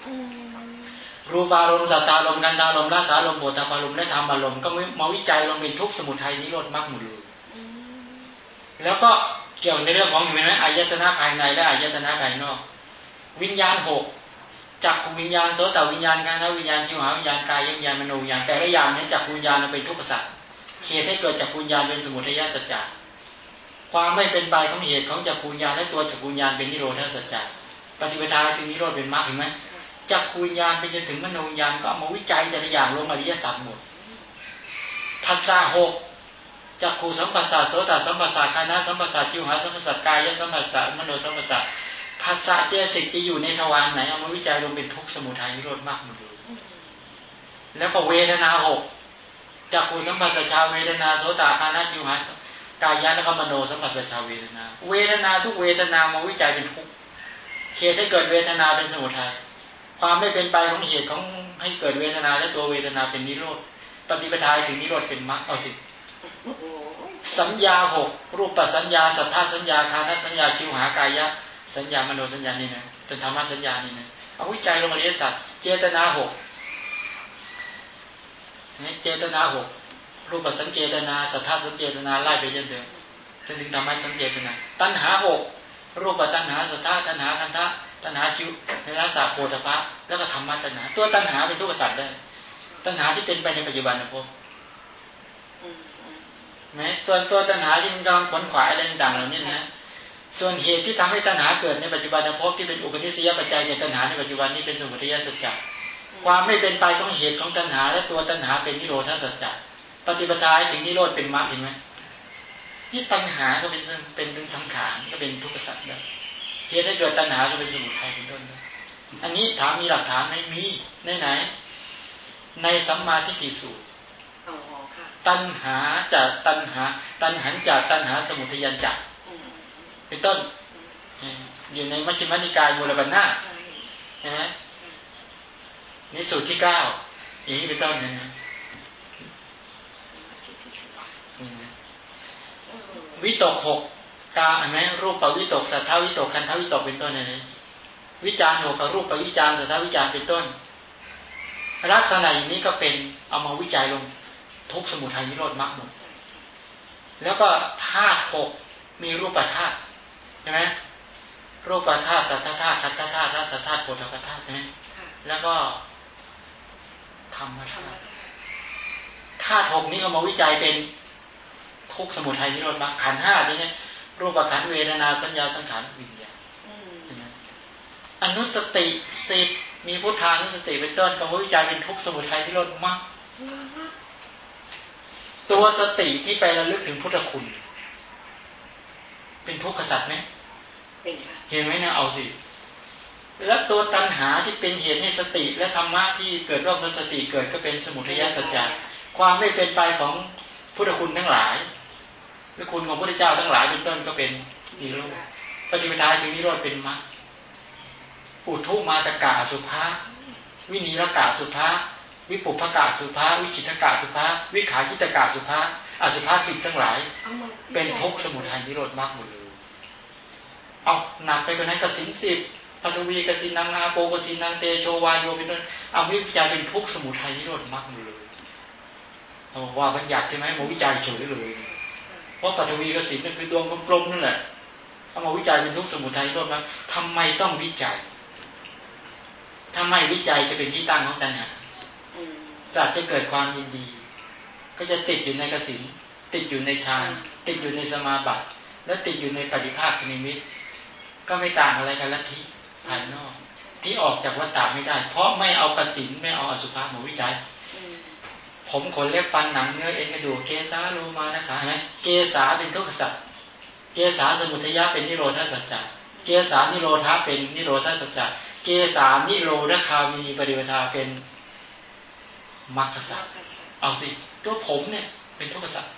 รูปารมณ์สัตตารมณ์กันตารมณ์ราสารมณ์บทารมณ์และธรรมารมณ์ก็มาวิจัยลงเป็นทุกสมุทัยนิโรธมรรคหมดเลย แล้วก็เกี่ยวในเรื่องของเห็นไหมอายตนะภายในและอายตนะภายนอก วิญญาณหกจักขวิญญาณโสตวิญญาณการวิญญาณชิวหาวิญญาณกายวิญญาณมโนวิญญาณแต่ละอย่างนี้จักวิญญาณเป็นทุกข์สัตว์เหตุให้เกิดจักวิญญาณเป็นสมุทัยสัจจะความไม่เป็นไปของเหตุของจักวิญญาณและตัวจักวิญญาณเป็นนิโรธาสัจจะปฏิปทาถึงนิโรธเป็นมรรคเห็นไหมจักวิญญาณไปจนถึงมโนวิญญาณก็มาวิจัยแต่ละอย่างลงอริยสัจหมดทัศสาหก จักขูสัมปัสสะโสตสัมปัสสะคานะสัมปัสสะจิวหาสัมปัสสะกายสัมปัสสะมโนสัมปัสสะภาษาเจสิกจะอยู่ในทวารไหนเอามาวิจัยลงเป็นทุกสมุทัยนิโรธมากหมดเลยแล้วก็เวทนาหกจักขูสัมปัสสะชาวเวทนาโสตคานะจิวหากายะแล้วก็มโนสัมปัสสะชาวเวทนา เวทนาทุกเวทนามาวิจัยเป็นทุกเหตุให้เกิดเวทนาเป็นสมุทัยความไม่เป็นไปของเหตุของให้เกิดเวทนาและตัวเวทนาเป็นนิโรธปฏิปทาถึงนิโรธเป็นมรรคเอาสิ สัญญาหกรูปปัสัญญาสัทธาสัญญาคานสัญญาชิวหากายะ สัญญามโนสัญญานี่นะสัธรรมสัญญานี่นะเอาวิจัยลงมาเรียนสัตว์เจตนาหกเจตนาหกรูปสัญเจตนาสัทธาสัญเจตนาไล่ไปเรื่อยๆจนถึงธรรมะสัญเจตนาตัณหาหกรูปตัณหาสัทธาตัณหาคันธะตัณหาชิวในรัศโพธพะแล้วก็ธรรมะตัณหา ตัวตัณหาเป็นทุกข์สัตว์ได้ ตัณหาที่เป็นไปในปัจจุบันนะพวก ไหมตัวตัวตัณหาที่มันกำลังขนขวายอะไรต่างๆเหล่านี้นะส่วนเหตุที่ทำให้ตัณหาเกิดในปัจจุบันภพที่เป็นอุปนิสัยปัจจัยแก่ตัณหาในปัจจุบันนี้เป็นสมุทัยสัจจะความไม่เป็นไปของเหตุของตัณหา และตัวตัณหาเป็นนิโรธสัจจะปฏิปทาถึงนิโรธเป็นมรรคเห็นไหมที่ตัณหาก็เป็นเป็นเป็นสังขารก็เป็นทุกข์สัตว์เหตุให้เกิดตัณหาก็เป็นสมุทัยเป็นต้นอันนี้ถามมีหลักฐานไหมมีในไหน ในสัมมาทิฏฐิสูตร ตัณหาจากตัณหา ตัณหันจากตัณหาสมุทัยันจักเป็นต้น อยู่ในมัชฌิมานิกายมูลบัญนานะนี่สูตรที่เก้าอย่างนี้เป็นต้นนะวิตกหกกาอันไหมรูปปวิตกสัทธาวิตกคันธวิตกเป็นต้นนะวิจารณ์หกกับรูปปวิจารณ์สัทธาวิจารณ์เป็นต้น ลักษณะอย่างนี้ก็เป็นเอามาวิจัยลง ทุกสมุทัยนิโรธมรรคหมด แล้วก็ธาตุหกมีรูปธาตุใช่ไหมรูปธาตุสัทธาธาตุคัตธาตุรัสธาตุโพธธาตุใช่ไหมแล้วก็ธรรมธาตุธาตุหกนี้เอามาวิจัยเป็นทุกสมุทัยนิโรธมรรคขันห้าทีนี้รูปขันเวทนาสัญญาสังขารวิญญาณอนุสติสิบมีพุทธานุสติเป็นต้นก็วิจัยเป็นทุกสมุทัยนิโรธมรรค ตัวสติที่ไประลึกถึงพุทธคุณ เป็นทุกข์กษัตริย์ไหมเห็นไหมนะเอาสิ แล้วตัวตัณหาที่เป็นเหตุให้สติและธรรมะที่เกิดร่วมกับสติเกิดก็เป็นสมุทัยสัจจะความไม่เป็นไปของพุทธคุณทั้งหลายหรือคุณของพระเจ้าทั้งหลายเป็นต้นก็เป็นนิโรธปฏิปทาถึงนิโรธเป็นมรรคอุทุมาตกาสุภาวินีรกาสุภา วิปุพกาสุภาวิชิตกาสุภาวิขาจิตกาสุภาอสุภาสิบทั้งหลาย เป็นทุกสมุทัยนิโรธมากหมดเลยเอาหนักไปกว่านั้นกสินสิบปฐวีกสินนางอาโปกสินนางเตโชวายโยเป็นต้นเอาวิจัยเป็นทุกสมุทัยนิโรธมรรคเลยเอาว่าบัญญัติใช่ไหมมาวิจัยเฉยเลยเพราะปฐวีกสินนั่นคือดวงกลมๆนั่นแหละเอามาวิจัยเป็นทุกสมุทัยนิโรธมรรคทำไมต้องวิจัยถ้าไม่วิจัยจะเป็นที่ตั้งของตัณหา สัตว์จะเกิดความยินดี ก็จะติดอยู่ในกสินติดอยู่ในฌานติดอยู่ในสมาบัติ และติดอยู่ในปฏิภาคนิมิต ก็ไม่ต่างอะไรกันลัทธิภายนอก ที่ออกจากวัฏฏะไม่ได้ เพราะไม่เอากสินไม่เอาอสุภะมาวิจัย ผมขนเล็บฟันหนังเนื้อเอ็นกระดูกเกสาโลมานะคะไหมเกสาเป็นทุกขสัตว์เกสาสมุทยะเป็นนิโรธาสัจจะเกสานิโรธาเป็นนิโรธาสัจจะเกสานิโรธคาวีปริวทาเป็น มรรคสัตว์เอาสิตัวผมเนี่ย เป็นทุกขสัตว์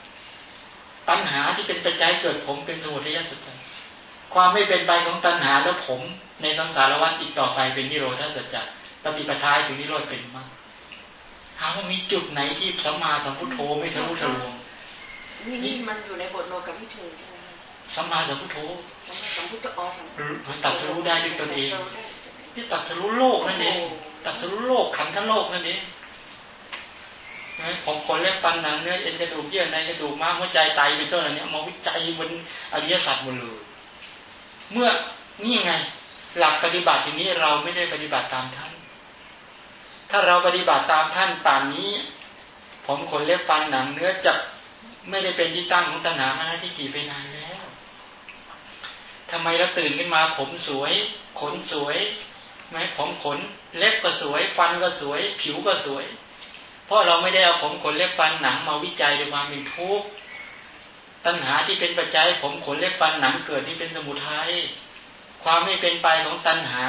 ปัญหาที่เป็นปัจจัยเกิดผมเป็นสมุทัยสัจจะความไม่เป็นไปของตัณหาแล้วผม ในสังสารวัฏอีกต่อไปเป็นนิโรธาสัจจะปฏิปทาถึงนิโรธเป็นมรรคถามว่ามีจุดไหนที่สัมมาสัมพุทโธไม่ทะลุทะลวงนี่นี่มันอยู่ในบทโลกวิถีใช่ไหมสัมมาสัมพุทโธสัมมาสัมพุทโธอ๋อสัมมันตัดสู้ได้ด้วยตนเองที่ตัดสู้โลกนั่นเองตัดสู้โลกขันธ์โลกนั่นเอง ผมคนเล็บฟันหนังเนื้อเอ็นกระดูกเยื่อในกระดูกม้ามหัวใจไตเป็นต้นอะไรเนี้ยมาวิจัยบนอริยสัจหมดเลยเมื่อนี่ไง หลักปฏิบัติทีนี้เราไม่ได้ปฏิบัติตามท่าน ถ้าเราปฏิบัติตามท่านป่านนี้ ผมขนเล็บฟันหนังเนื้อจะไม่ได้เป็นที่ตั้งของตัณหามานะที่กี่ไปนานแล้วทำไมเราตื่นขึ้นมา ผมสวย ขนสวยไหมผมขน เล็บก็สวย ฟันก็สวย ผิวก็สวย เพราะเราไม่ได้เอาผมขนเล็บฟันหนังมาวิจัยด้วยความเป็นทุกข์ตัณหาที่เป็นปัจจัยผมขนเล็บฟันหนังเกิดที่เป็นสมุทัยความไม่เป็นไปของตัณหา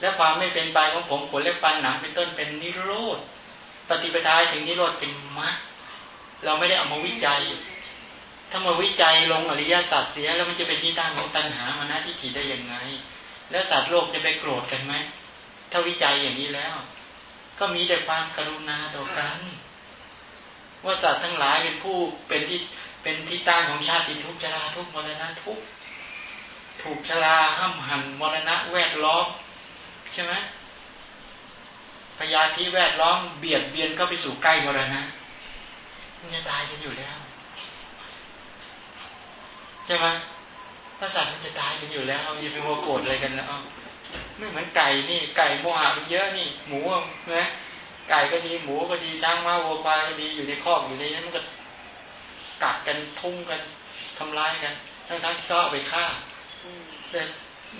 และความไม่เป็นไปของผมขนเล็บฟันหนังเป็นต้นเป็นนิโรธปฏิปทาถึงนิโรธเป็นมรรคเราไม่ได้เอามาวิจัย ถ้ามาวิจัยลงอริยสัจเสียแล้วมันจะเป็นที่ตั้งของตัณหามานะที่ขีได้ยังไง แล้วสัตว์โลกจะไปโกรธกันไหมถ้าวิจัยอย่างนี้แล้ว ก็มีแต่ความกรุณาต่อกันว่าสัตว์ทั้งหลายเป็นผู้เป็นที่เป็นที่ตั้งของชาติทุกชราทุกมรณะทุกถูกชราห้ามหันมรณะแวดล้อมใช่ไหมพยาธิแวดล้อมเบียดเบียนก็ไปสู่ใกล้มรณะมันจะตายกันอยู่แล้วใช่ไหมถ้าสัตว์มันจะตายกันอยู่แล้วอย่าไปโมโกรธอะไรกันนะ ไม่เหมือนไก่นี่ ไก่โมหะมันเยอะนี่ หมูนะไก่ก็ดีหมูก็ดีช้างม้าวัวควายก็ดีอยู่ในคอกอยู่ในนั้นมันก็กัดกันทุ่งกันทำร้ายกันทั้งทั้งที่เขาเอาไปฆ่าแต่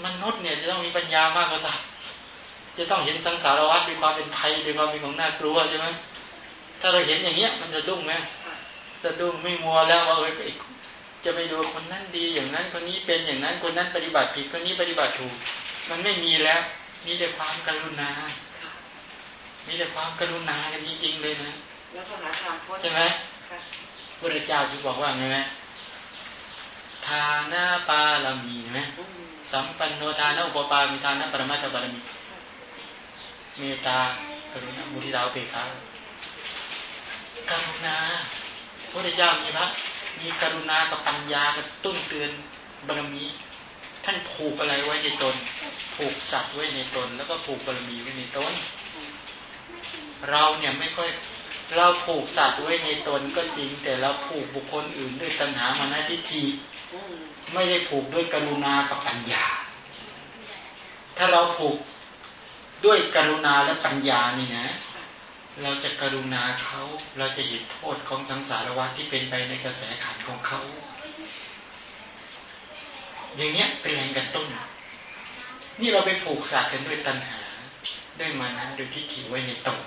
มนุษย์เนี่ยจะต้องมีปัญญามากกว่าสัตว์จะต้องเห็นสังสารวัฏด้วยความเป็นไทยด้วยความเป็นของน่ากลัวใช่ไหมถ้าเราเห็นอย่างเงี้ย มันจะดุ้งไหมสะดุ้งไม่มัวแล้วว่าเออ จะไปดูคนนั้นดีอย่างนั้นคนนี้เป็นอย่างนั้นคนนั้นปฏิบัติผิดคนนี้ปฏิบัติถูก มันไม่มีแล้วมีแต่ความกรุณา มีแต่ความกรุณากันจริงๆเลยนะแล้วพระมหาธรรมใช่ไหมพระเจ้าที่บอกว่าไงไหมทานาปาลามีไหมสัมปันโนทานาอุปปามีทานาปรมาตบารมี เมตตากรุณามุทิตาเปคากรุณาพระเจ้ามีพระ มีกรุณากับปัญญากระตุ้นเตือนบารมี ท่านผูกอะไรไว้ในตน ผูกสัตว์ไว้ในตน แล้วก็ผูกบารมีไว้ในตน เราเนี่ยไม่ค่อยเราผูกสัตว์ไว้ในตนก็จริง แต่เราผูกบุคคลอื่นด้วยตัณหามานาทิฏฐิไม่ได้ผูกด้วยกรุณากับปัญญา ถ้าเราผูกด้วยกรุณาและปัญญานี่นะ เราจะกรุณาเขาเราจะเห็นโทษของสังสารวัฏที่เป็นไปในกระแสขันของเขา อย่างเนี้ยเป็นแรงกระตุ้น นี่เราไปผูกสัตว์กันด้วยตัณหา ด้วยมานะโดยทิฏฐิไว้ในตน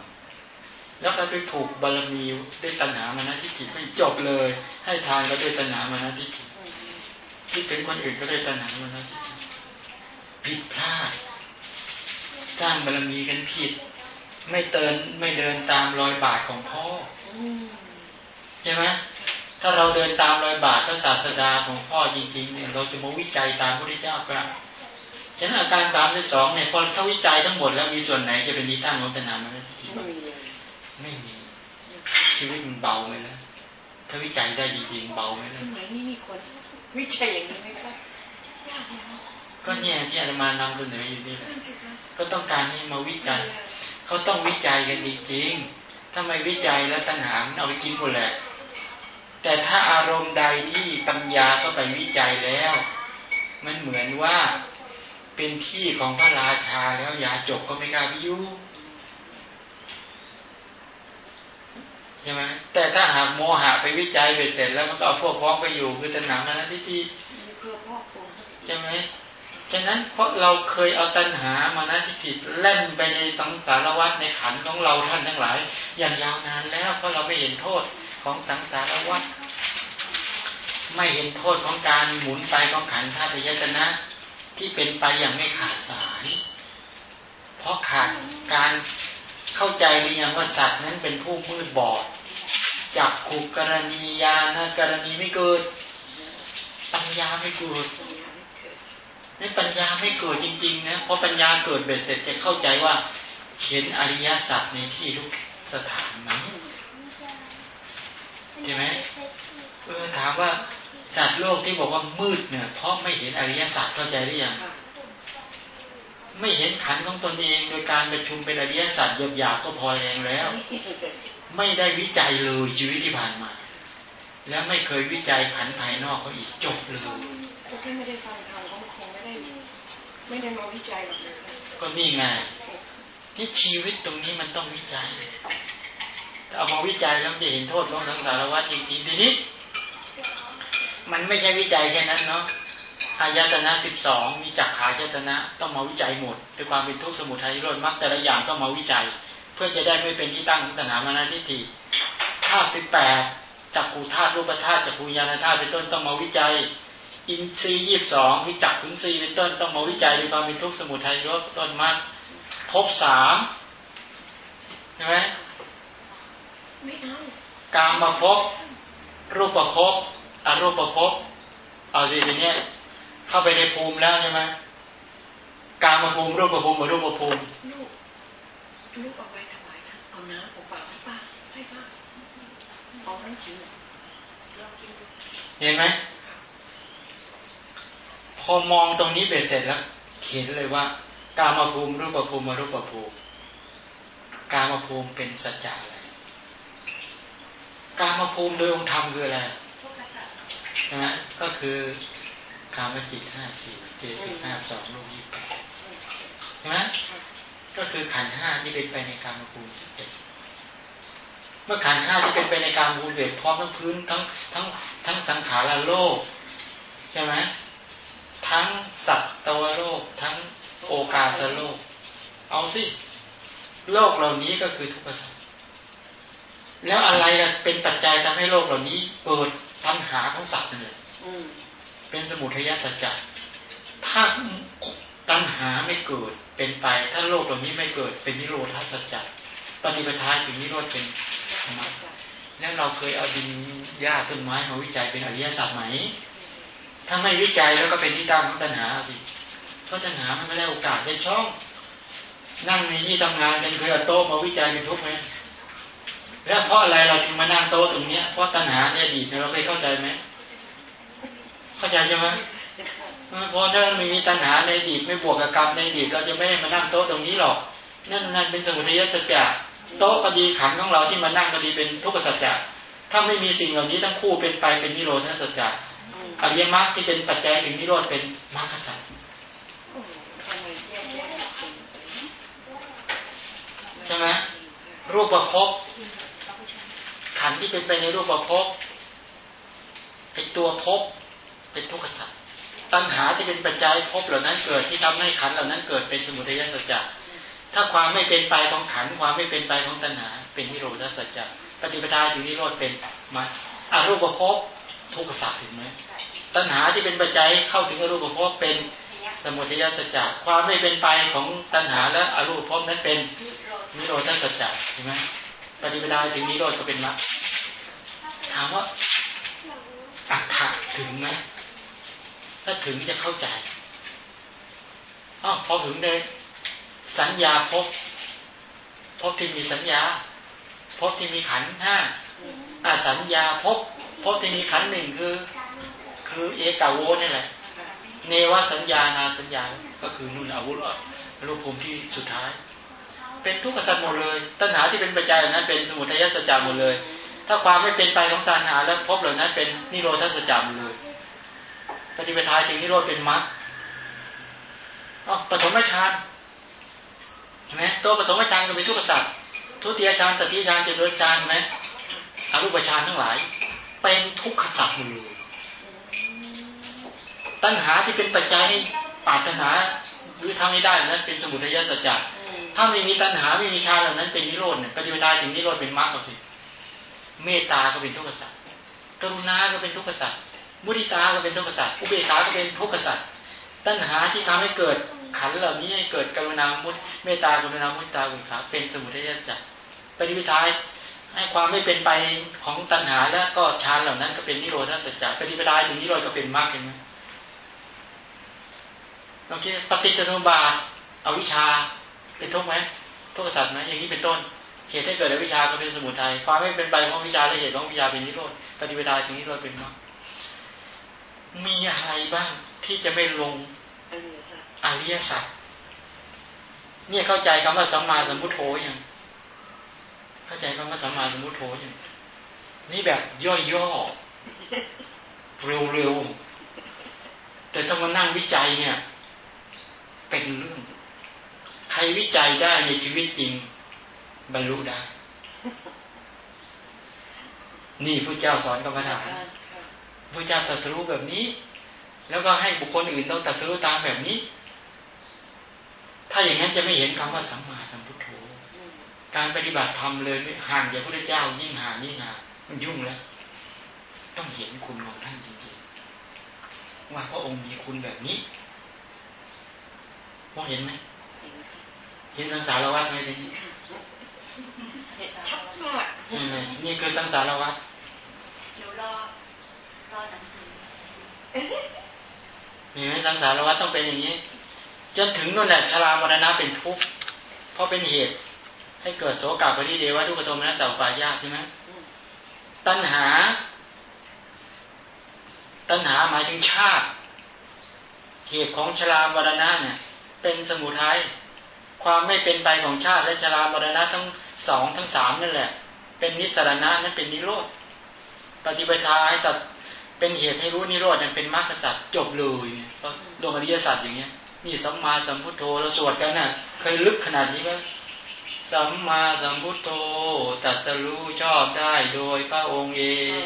แล้วก็ไปผูกบารมีด้วยตัณหามานะทิฏฐิไม่จบเลย ให้ทานก็ด้วยตัณหามานะทิฏฐิคิดถึงคนอื่นก็ด้วยตัณหามานะทิฏฐิผิดพลาดสร้างบารมีกันผิด ไม่เตินไม่เดินตามรอยบาทของพ่อใช่ไหมถ้าเราเดินตามรอยบาทพระศาสดาของพ่อจริง ๆ เนี่ย เราจะมาวิจัยตามพระพุทธเจ้ากล่าวฉะนั้นอาการสามสิบสองเนี่ยพอเขาวิจัยทั้งหมดแล้วมีส่วนไหนจะเป็นนิตั้งของตัณหามันจริงไม่มีชีวิตมันเบาไหมล่ะถ้าวิจัยได้จริงๆเบาไหมล่ะสมัยนี้มีคนวิจัยอย่างนี้ไหมคะยากนะก็เนี่ยที่อาตมานำเสนออยู่นี่แหละก็ต้องการให้มาวิจัย เขาต้องวิจัยกันจริงๆถ้าไม่วิจัยแล้วตัณหาเอาไปกินหมดแหละ แต่ถ้าอารมณ์ใดที่ปัญญาก็ไปวิจัยแล้ว มันเหมือนว่าเป็นที่ของพระราชาแล้วยาจบก็ไม่กล้าพิยุใช่ไหมแต่ถ้าหากโมหะไปวิจัยไปเสร็จแล้วมันก็เอาพวกพ้องไปอยู่คือตัณหามานั้นที่ที่ใช่ไหม ฉะนั้นเพราะเราเคยเอาตัณหามานะทิฏฐิเล่นไปในสังสารวัฏในขันของเราท่านทั้งหลาย อย่างยาวนานแล้วเพราะเราไม่เห็นโทษของสังสารวัฏไม่เห็นโทษของการหมุนไปของขันธาตุยตนะ ที่เป็นไปอย่างไม่ขาดสาย เพราะขาดการเข้าใจหรือยังว่าสัตว์นั้นเป็นผู้มืดบอดจักขุกรณียานะกรณีไม่เกิดปัญญาไม่เกิด นี่ปัญญาไม่เกิดจริงๆนะเพราะปัญญาเกิดเบ็ดเสร็จจะเข้าใจว่าเห็นอริยสัจในที่ทุกสถานไหมใช่ไหมเออถามว่าสัตว์โลกที่บอกว่ามืดเนี่ย เพราะไม่เห็นอริยสัจเข้าใจหรือยังไม่เห็นขันของตนเอง โดยการประชุมเป็นอริยสัจหยาบๆก็พอแรงแล้ว ไม่ได้วิจัยเลยชีวิตที่ผ่านมา แล้วไม่เคยวิจัยขันภายนอกเขาอีกจบเลย ไม่ได้มาวิจัยหรอกเลยก็นี่ไงที่ชีวิตตรงนี้มันต้องวิจัยเอามาวิจัยแล้วจะเห็นโทษของสังสารวัฏจริงๆทีนี้มันไม่ใช่วิจัยแค่นั้นเนาะอายตนะสิบสองมีจักขายตนะต้องมาวิจัยหมดด้วยความเป็นทุกข์สมุทัยรดมรรคแต่ละอย่างต้องมาวิจัย เพื่อจะได้ไม่เป็นที่ตั้งของตัณหามานาทิฏฐิธาตุสิบแปดจักขูธาตุรูปธาตุจักขูญาณธาตุเป็นต้นต้องมาวิจัย อินทรีย์ยี่สิบสองวิจักถึงสี่เป็นต้นต้องมาวิจัยด้วยความเป็นทุกข์สมุทัยรดต้นมรรคพบสามใช่ไหมกามมาพบรูปประพบอรูปประพบเอาสิทีเนี้ยเข้าไปในภูมิแล้วใช่ไหมกามาภูมิรูปภูมิรูปภูมิลูกลูกเอาไปถวายท่านเอาน้ำเอาปากป้าให้ป้าเอาทั้งกินเห็นไหม พอมองตรงนี้เบ็ดเสร็จแล้วเขียนเลยว่า กามาภูมิรูปภูมิรูปภูมิ กามาภูมิเป็นสัจจะอะไรกามาภูมิโดยองค์ธรรมคืออะไรใช่ไหมก็คือคามจิตห้าสี่เจสิบห้าสองลูกยี่แปดนะก็คือขันห้าที่เป็นไปในการมภูมิสิบเอ็ดเมื่อขันห้าที่เป็นไปในการภูมิเอ็ดพร้อมทั้งพื้นทั้งทั้งทั้งสังขารโลกใช่ไหม ทั้งสัตว์ตวโลก ทั้งโอกาสโลก เอาสิ โลกเหล่านี้ก็คือทุกข์สัตว์แล้วอะไรเป็นปัจจัยทำให้โลกเหล่านี้เกิดปัญหาของสัตว์นั่นเลยเป็นสมุทัยสัจจะถ้าตัณหาไม่เกิดเป็นไป ถ้าโลกเหล่านี้ไม่เกิดเป็นนิโรธาสัจจะปฏิปทาถึงนิโรธเป็นธรรมะแล้วเราเคยเอาดินหญ้าต้นไม้มาวิจัยเป็นอริยสัจไหม ถ้าไม่วิจัยแล้วก็เป็นที่ตั้งของตัณหาสิเพราะตัณหามันไม่ได้โอกาสได้ช่อง นั่งในที่ทำงานกันเคยเอาโต๊ะมาวิจัยเป็นทุกไหมแล้วเพราะอะไรเราถึงมานั่งโต๊ะตรงนี้เพราะตัณหาในอดีตเราเคยเข้าใจไหมเข้าใจใช่ไหมเพราะถ้าไม่มีตัณหาในอดีตไม่บวกกับกรรมในอดีตเราจะไม่มานั่งโต๊ะตรงนี้หรอก นั่นนั่นเป็นสมุทัยสัจจะโต๊ะก็ดีขันของเราที่มานั่งก็ดีเป็นทุกขสัจจะถ้าไม่มีสิ่งเหล่านี้ทั้งคู่เป็นไปเป็นนิโรธสัจจะ อริยมรรคที่เป็นปัจจัยถึงนิโรธเป็นมรรคสัจใช่ไหมรูปประพบขันที่เป็นไปในรูปประพบเป็นตัวพบเป็นทุกขสัจตัณหาที่เป็นปัจจัยพบเหล่านั้นเกิดที่ทำให้ขันเหล่านั้นเกิดเป็นสมุทัยสัจจะถ้าความไม่เป็นไปของขันความไม่เป็นไปของตัณหา เป็นนิโรธสัจจะปฏิปทาอยู่นิโรธเป็นมาอารูปภพ ทุกขสัจเห็นไหมตัณหาที่เป็นปัจจัยเข้าถึงอรูปภพเป็นสมุทัยสัจจะความไม่เป็นไปของตัณหาและอรูปภพนั้นเป็นนิโรธสัจจะเห็นไหมปฏิปทาถึงนิโรธก็เป็นมรรคถามว่าอัตถะถึงไหมถ้าถึงจะเข้าใจอ๋อพอถึงเลยสัญญาพบพบที่มีสัญญาพบที่มีขันห้าอาสัญญาพบ พบที่มีขันหนึ่งคือ คือเอกาโวนี่แหละ เนวสัญญานาสัญญา ก็คือนุ่นอาวุธรูปภูมิที่สุดท้าย เป็นทุกข์สัตว์หมดเลย ตัณหาที่เป็นปัจจัยนั้น เป็นสมุทัยสัจจาหมดเลย ถ้าความไม่เป็นไปของตัณหาแล้วพบเหล่านั้น เป็นนิโรธสัจจาหมดเลยปฏิปทาถึงนิโรธเป็นมรรคอ๋อปฐมฌานใช่ไหมตัวปฐมฌานก็เป็นทุกข์สัตว์ทุติยฌานตติยฌานเจริญฌานไหมอรูปฌานทั้งหลาย เป็นทุกขสัตว์หมดเลยตัณหาที่เป็นปัจจัยปาถนาหรือทำไม่ได้นั้นเป็นสมุทัยสัจจะถ้าไม่มีตัณหาไม่มีฌาเหล่านั้นเป็นนิโรธเนี่ยปฏิปทาถึงนิโรธเป็นมรรคสิเมตตาก็เป็นทุกขสัตว์กรุณาก็เป็นทุกขสัตว์มุทิตาก็เป็นทุกขสัตว์อุเบกขาก็เป็นทุกขสัตว์ตัณหาที่ทำให้เกิดขันเหล่านี้ให้เกิดกรุณามุตเมตตากรุณามุทิตาอุเบกขาเป็นสมุทัยสัจจะปฏิปทา ให้ความไม่เป็นไปของตัณหาแล้วก็ฌานเหล่านั้นก็เป็นนิโรธสัจจะปฏิปทาถึงนิโรธก็เป็นมรรคเห็นไหมโอเคปฏิจจสมุปบาทอวิชชาเป็นทุกข์ไหมทุกข์สัตว์ไหมอย่างนี้เป็นต้นเหตุให้เกิดอวิชชาก็เป็นสมุทัยความไม่เป็นไปของวิชาและเหตุของวิชาเป็นนิโรธปฏิปทาถึงนิโรธเป็นมรรคมีอะไรบ้างที่จะไม่ลงอริยสัจเนี่ยเข้าใจคำว่าสัมมาสัมพุทโธยัง เข้าใจคำว่าสัมมาสัมพุทโธยังนี่แบบย่อๆเร็วๆแต่ต้องมานั่งวิจัยเนี่ย เป็นเรื่อง ใครวิจัยได้ในชีวิตจริง บรรลุได้ นี่พระเจ้าสอนกรรมฐานพระเจ้าตรัสรู้แบบนี้ แล้วก็ให้บุคคลอื่นต้องตรัสรู้ตามแบบนี้ ถ้าอย่างนั้นจะไม่เห็นคำว่าสัมมาสัมพุทโธ การปฏิบัติธรรมเลยห่างจากพระเจ้ายิ่งห่างยิ่งห่างมันยุ่งแล้ว ต้องเห็นคุณของท่านจริงๆ ว่าพระองค์มีคุณแบบนี้มองเห็นไหมเห็นสังสารวัฏไหมทีนี้ชัดมากนี่คือสังสารวัฏเดี๋ยวรอรอหนังสือเห็นไหมสังสารวัฏต้องเป็นอย่างนี้จนถึงนู่นแหละชรามรณะเป็นทุกข์เพราะเป็นเหตุ ให้เกิดโสกาปริเดวะทุกขโทมนัสสาวปายาใช่ไหมตัณหา ตัณหาหมายถึงชาติเหตุของชรามรณะเนี่ย เป็นสมุทัยความไม่เป็นไปของชาติและชรามรณะทั้งสองทั้งสามนั่นแหละ เป็นนิสรณะนั่นเป็นนิโรธปฏิบัติให้ตัดเป็นเหตุให้รู้นิโรธนั่นเป็นมรรคสัตว์จบเลยก็ดวงอริยสัจอย่างเงี้ยนี่สัมมาสัมพุทโธเราสวดกันน่ะ เคยลึกขนาดนี้ไหม สัมมาสัมพุทโธตัดสรู้ชอบได้โดยพระองค์เอง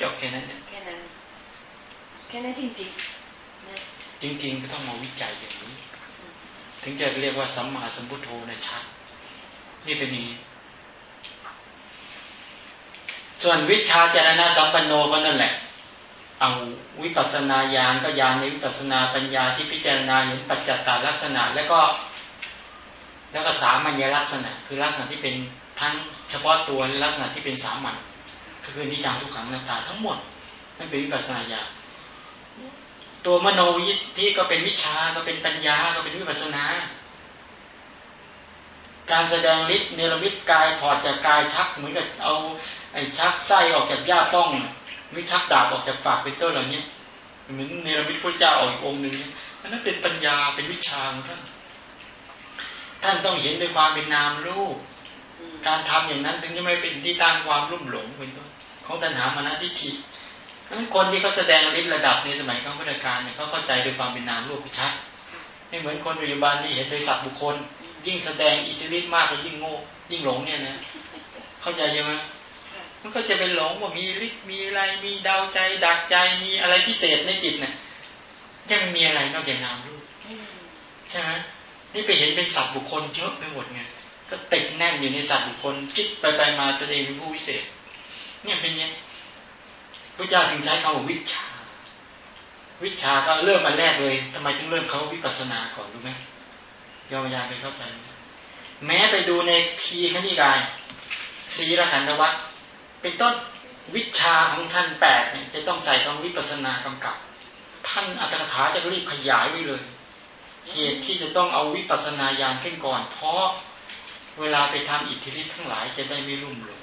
จบแค่นั้นแค่นั้นแค่นั้นจริงๆจริงๆก็ต้องมาวิจัยอย่างนี้ ถึงจะเรียกว่าสัมมาสัมพุทโธในชัดนี่เป็นนี้ ส่วนวิชาจารณะสัมปันโนก็นั่นแหละ เอาวิปัสนาญาณก็ญาณในวิปัสนาปัญญาที่พิจารณาเห็นปัจจัตตาลักษณะ แล้วก็ แล้วก็สามัญลักษณะ คือลักษณะที่เป็นทั้งเฉพาะตัวลักษณะที่เป็นสามัญก็คือนิจังทุกขังนัตตาทั้งหมดนั่นเป็นวิปัสสนาญาณตัวมโนวิที่ก็เป็นวิชาก็เป็นปัญญาก็เป็นวิปัสนา การแสดงฤทธิ์เนรมิตกายถอดจากกายชักเหมือนกับเอาไอ้ชักไส้ออกจากหญ้าป้องหรือชักดาบออกจากฝากเป็นต้นเหล่านี้เหมือนเนรมิตพระเจ้าออกอีกองหนึ่งอันนั้นเป็นปัญญาเป็นวิชาของท่าน ท่านต้องเห็นด้วยความเป็นนามรูป การทำอย่างนั้นถึงจะไม่เป็นที่ตั้งความรุ่มหลงเป็นต้นของตัณหามานะทิฏฐินั้นคนที่เขาแสดงฤทธิ์ระดับในสมัยข้างพุทธกาลเนี่ยเขาเข้าใจโดยความเป็นนามรูปชัดไม่เหมือนคนปัจจุบันที่เห็นโดยสัตว์บุคคล ยิ่งแสดงอิทธิฤทธิ์มากก็ยิ่งโง่ยิ่งหลงเนี่ยนะเข้าใจใช่ไหมมันก็จะเป็นหลงว่ามีฤทธิ์มีอะไรมีดาวใจ ดักใจมีอะไรพิเศษในจิตเนี่ยยังมีอะไรนอกจากนามรูปใช่ไหม นี่ไปเห็นเป็นสัตว์บุคคลเยอะไปหมดไงก็ติดแน่นอยู่ในสัตว์บุคคลคิดไปไปมาตัวเองเป็นผู้วิเศษ เนี่ยเป็นยังพระเจ้าจึงใช้คำว่าวิชา วิชาก็เริ่มมาแรกเลยทำไมถึงเริ่มเขาวิปัสสนาก่อนรู้ไหมยอมยาไปเข้าใจแม้ไปดูในทีขณิกายสีรขันธวัตเป็นต้นวิชาของท่านแปดเนี่ยจะต้องใส่คำวิปัสนากำกับ ท่านอัตถกถาจะรีบขยายไว้เลย เหตุที่จะต้องเอาวิปัสสนาญาณขึ้นก่อน เพราะเวลาไปทำอิทธิฤทธิ์ทั้งหลายจะได้ไม่รุ่มหลง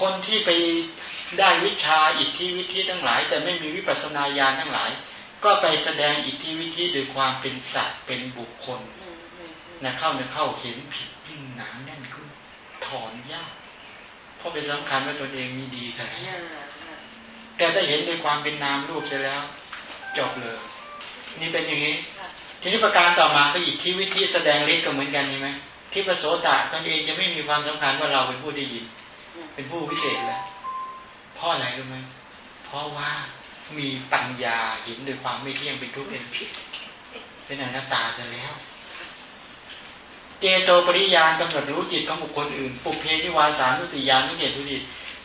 คนที่ไปได้วิชาอิทธิวิธีทั้งหลาย แต่ไม่มีวิปัสสนาญาณทั้งหลาย ก็ไปแสดงอิทธิวิธีโดยความเป็นสัตว์เป็นบุคคลนะเข้านะเข้าเห็นผิดยิ่งหนาแน่นขึ้นถอนยากเพราะไปสำคัญว่าตนเองมีดีแท้แต่ถ้าเห็นโดยความเป็นนามรูปเสร็จแล้ว จบเลย นี่เป็นอย่างนี้ ทีนี้ประการต่อมาก็อีกที่วิธีแสดงฤทธิ์ก็เหมือนกันใช่ไหมที่ประโสตะตนเองจะไม่มีความสำคัญว่าเราเป็นผู้ได้ยิน เป็นผู้วิเศษแล้วเพราะอะไรรู้ไหมเพราะว่ามีปัญญาเห็นโดยความไม่เที่ยงเป็นทุกข์เป็นผิดเป็นอนัตตาซะแล้ว เจโตปริยานกำหนดรู้จิตของบุคคลอื่น ปุเพนิวาสานุติยานนุเจตุติ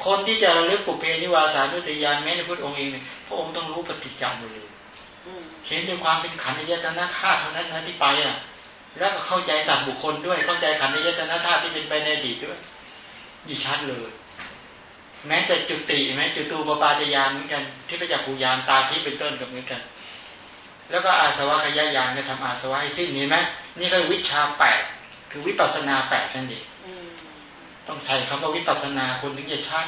คนที่จะระลึกปุเพนิวาสานุติยานแม้ในพุทธองค์เองเนี่ยพระองค์ต้องรู้ปฏิจจามุเลย เห็นด้วยความเป็นขันธ์ยตนาธาตุเท่านั้นนะที่ไปอะ แล้วก็เข้าใจสัตว์บุคคลด้วย เข้าใจขันธ์ยตนาธาตุที่เป็นไปในอดีตด้วยมีชัดเลย แม้แต่จุติแม้จุตูปปาตยานเหมือนกัน ที่ไปจากภูยานตาที่เป็นต้นกับเหมือนกัน แล้วก็อาสวะขยายานก็ทำอาสวะให้สิ้นนี้ไหมนี่ก็วิชาแปดคือวิปัสนาแปดนั่นเองต้องใส่คำว่าวิปัสนาคนถึงจะชัด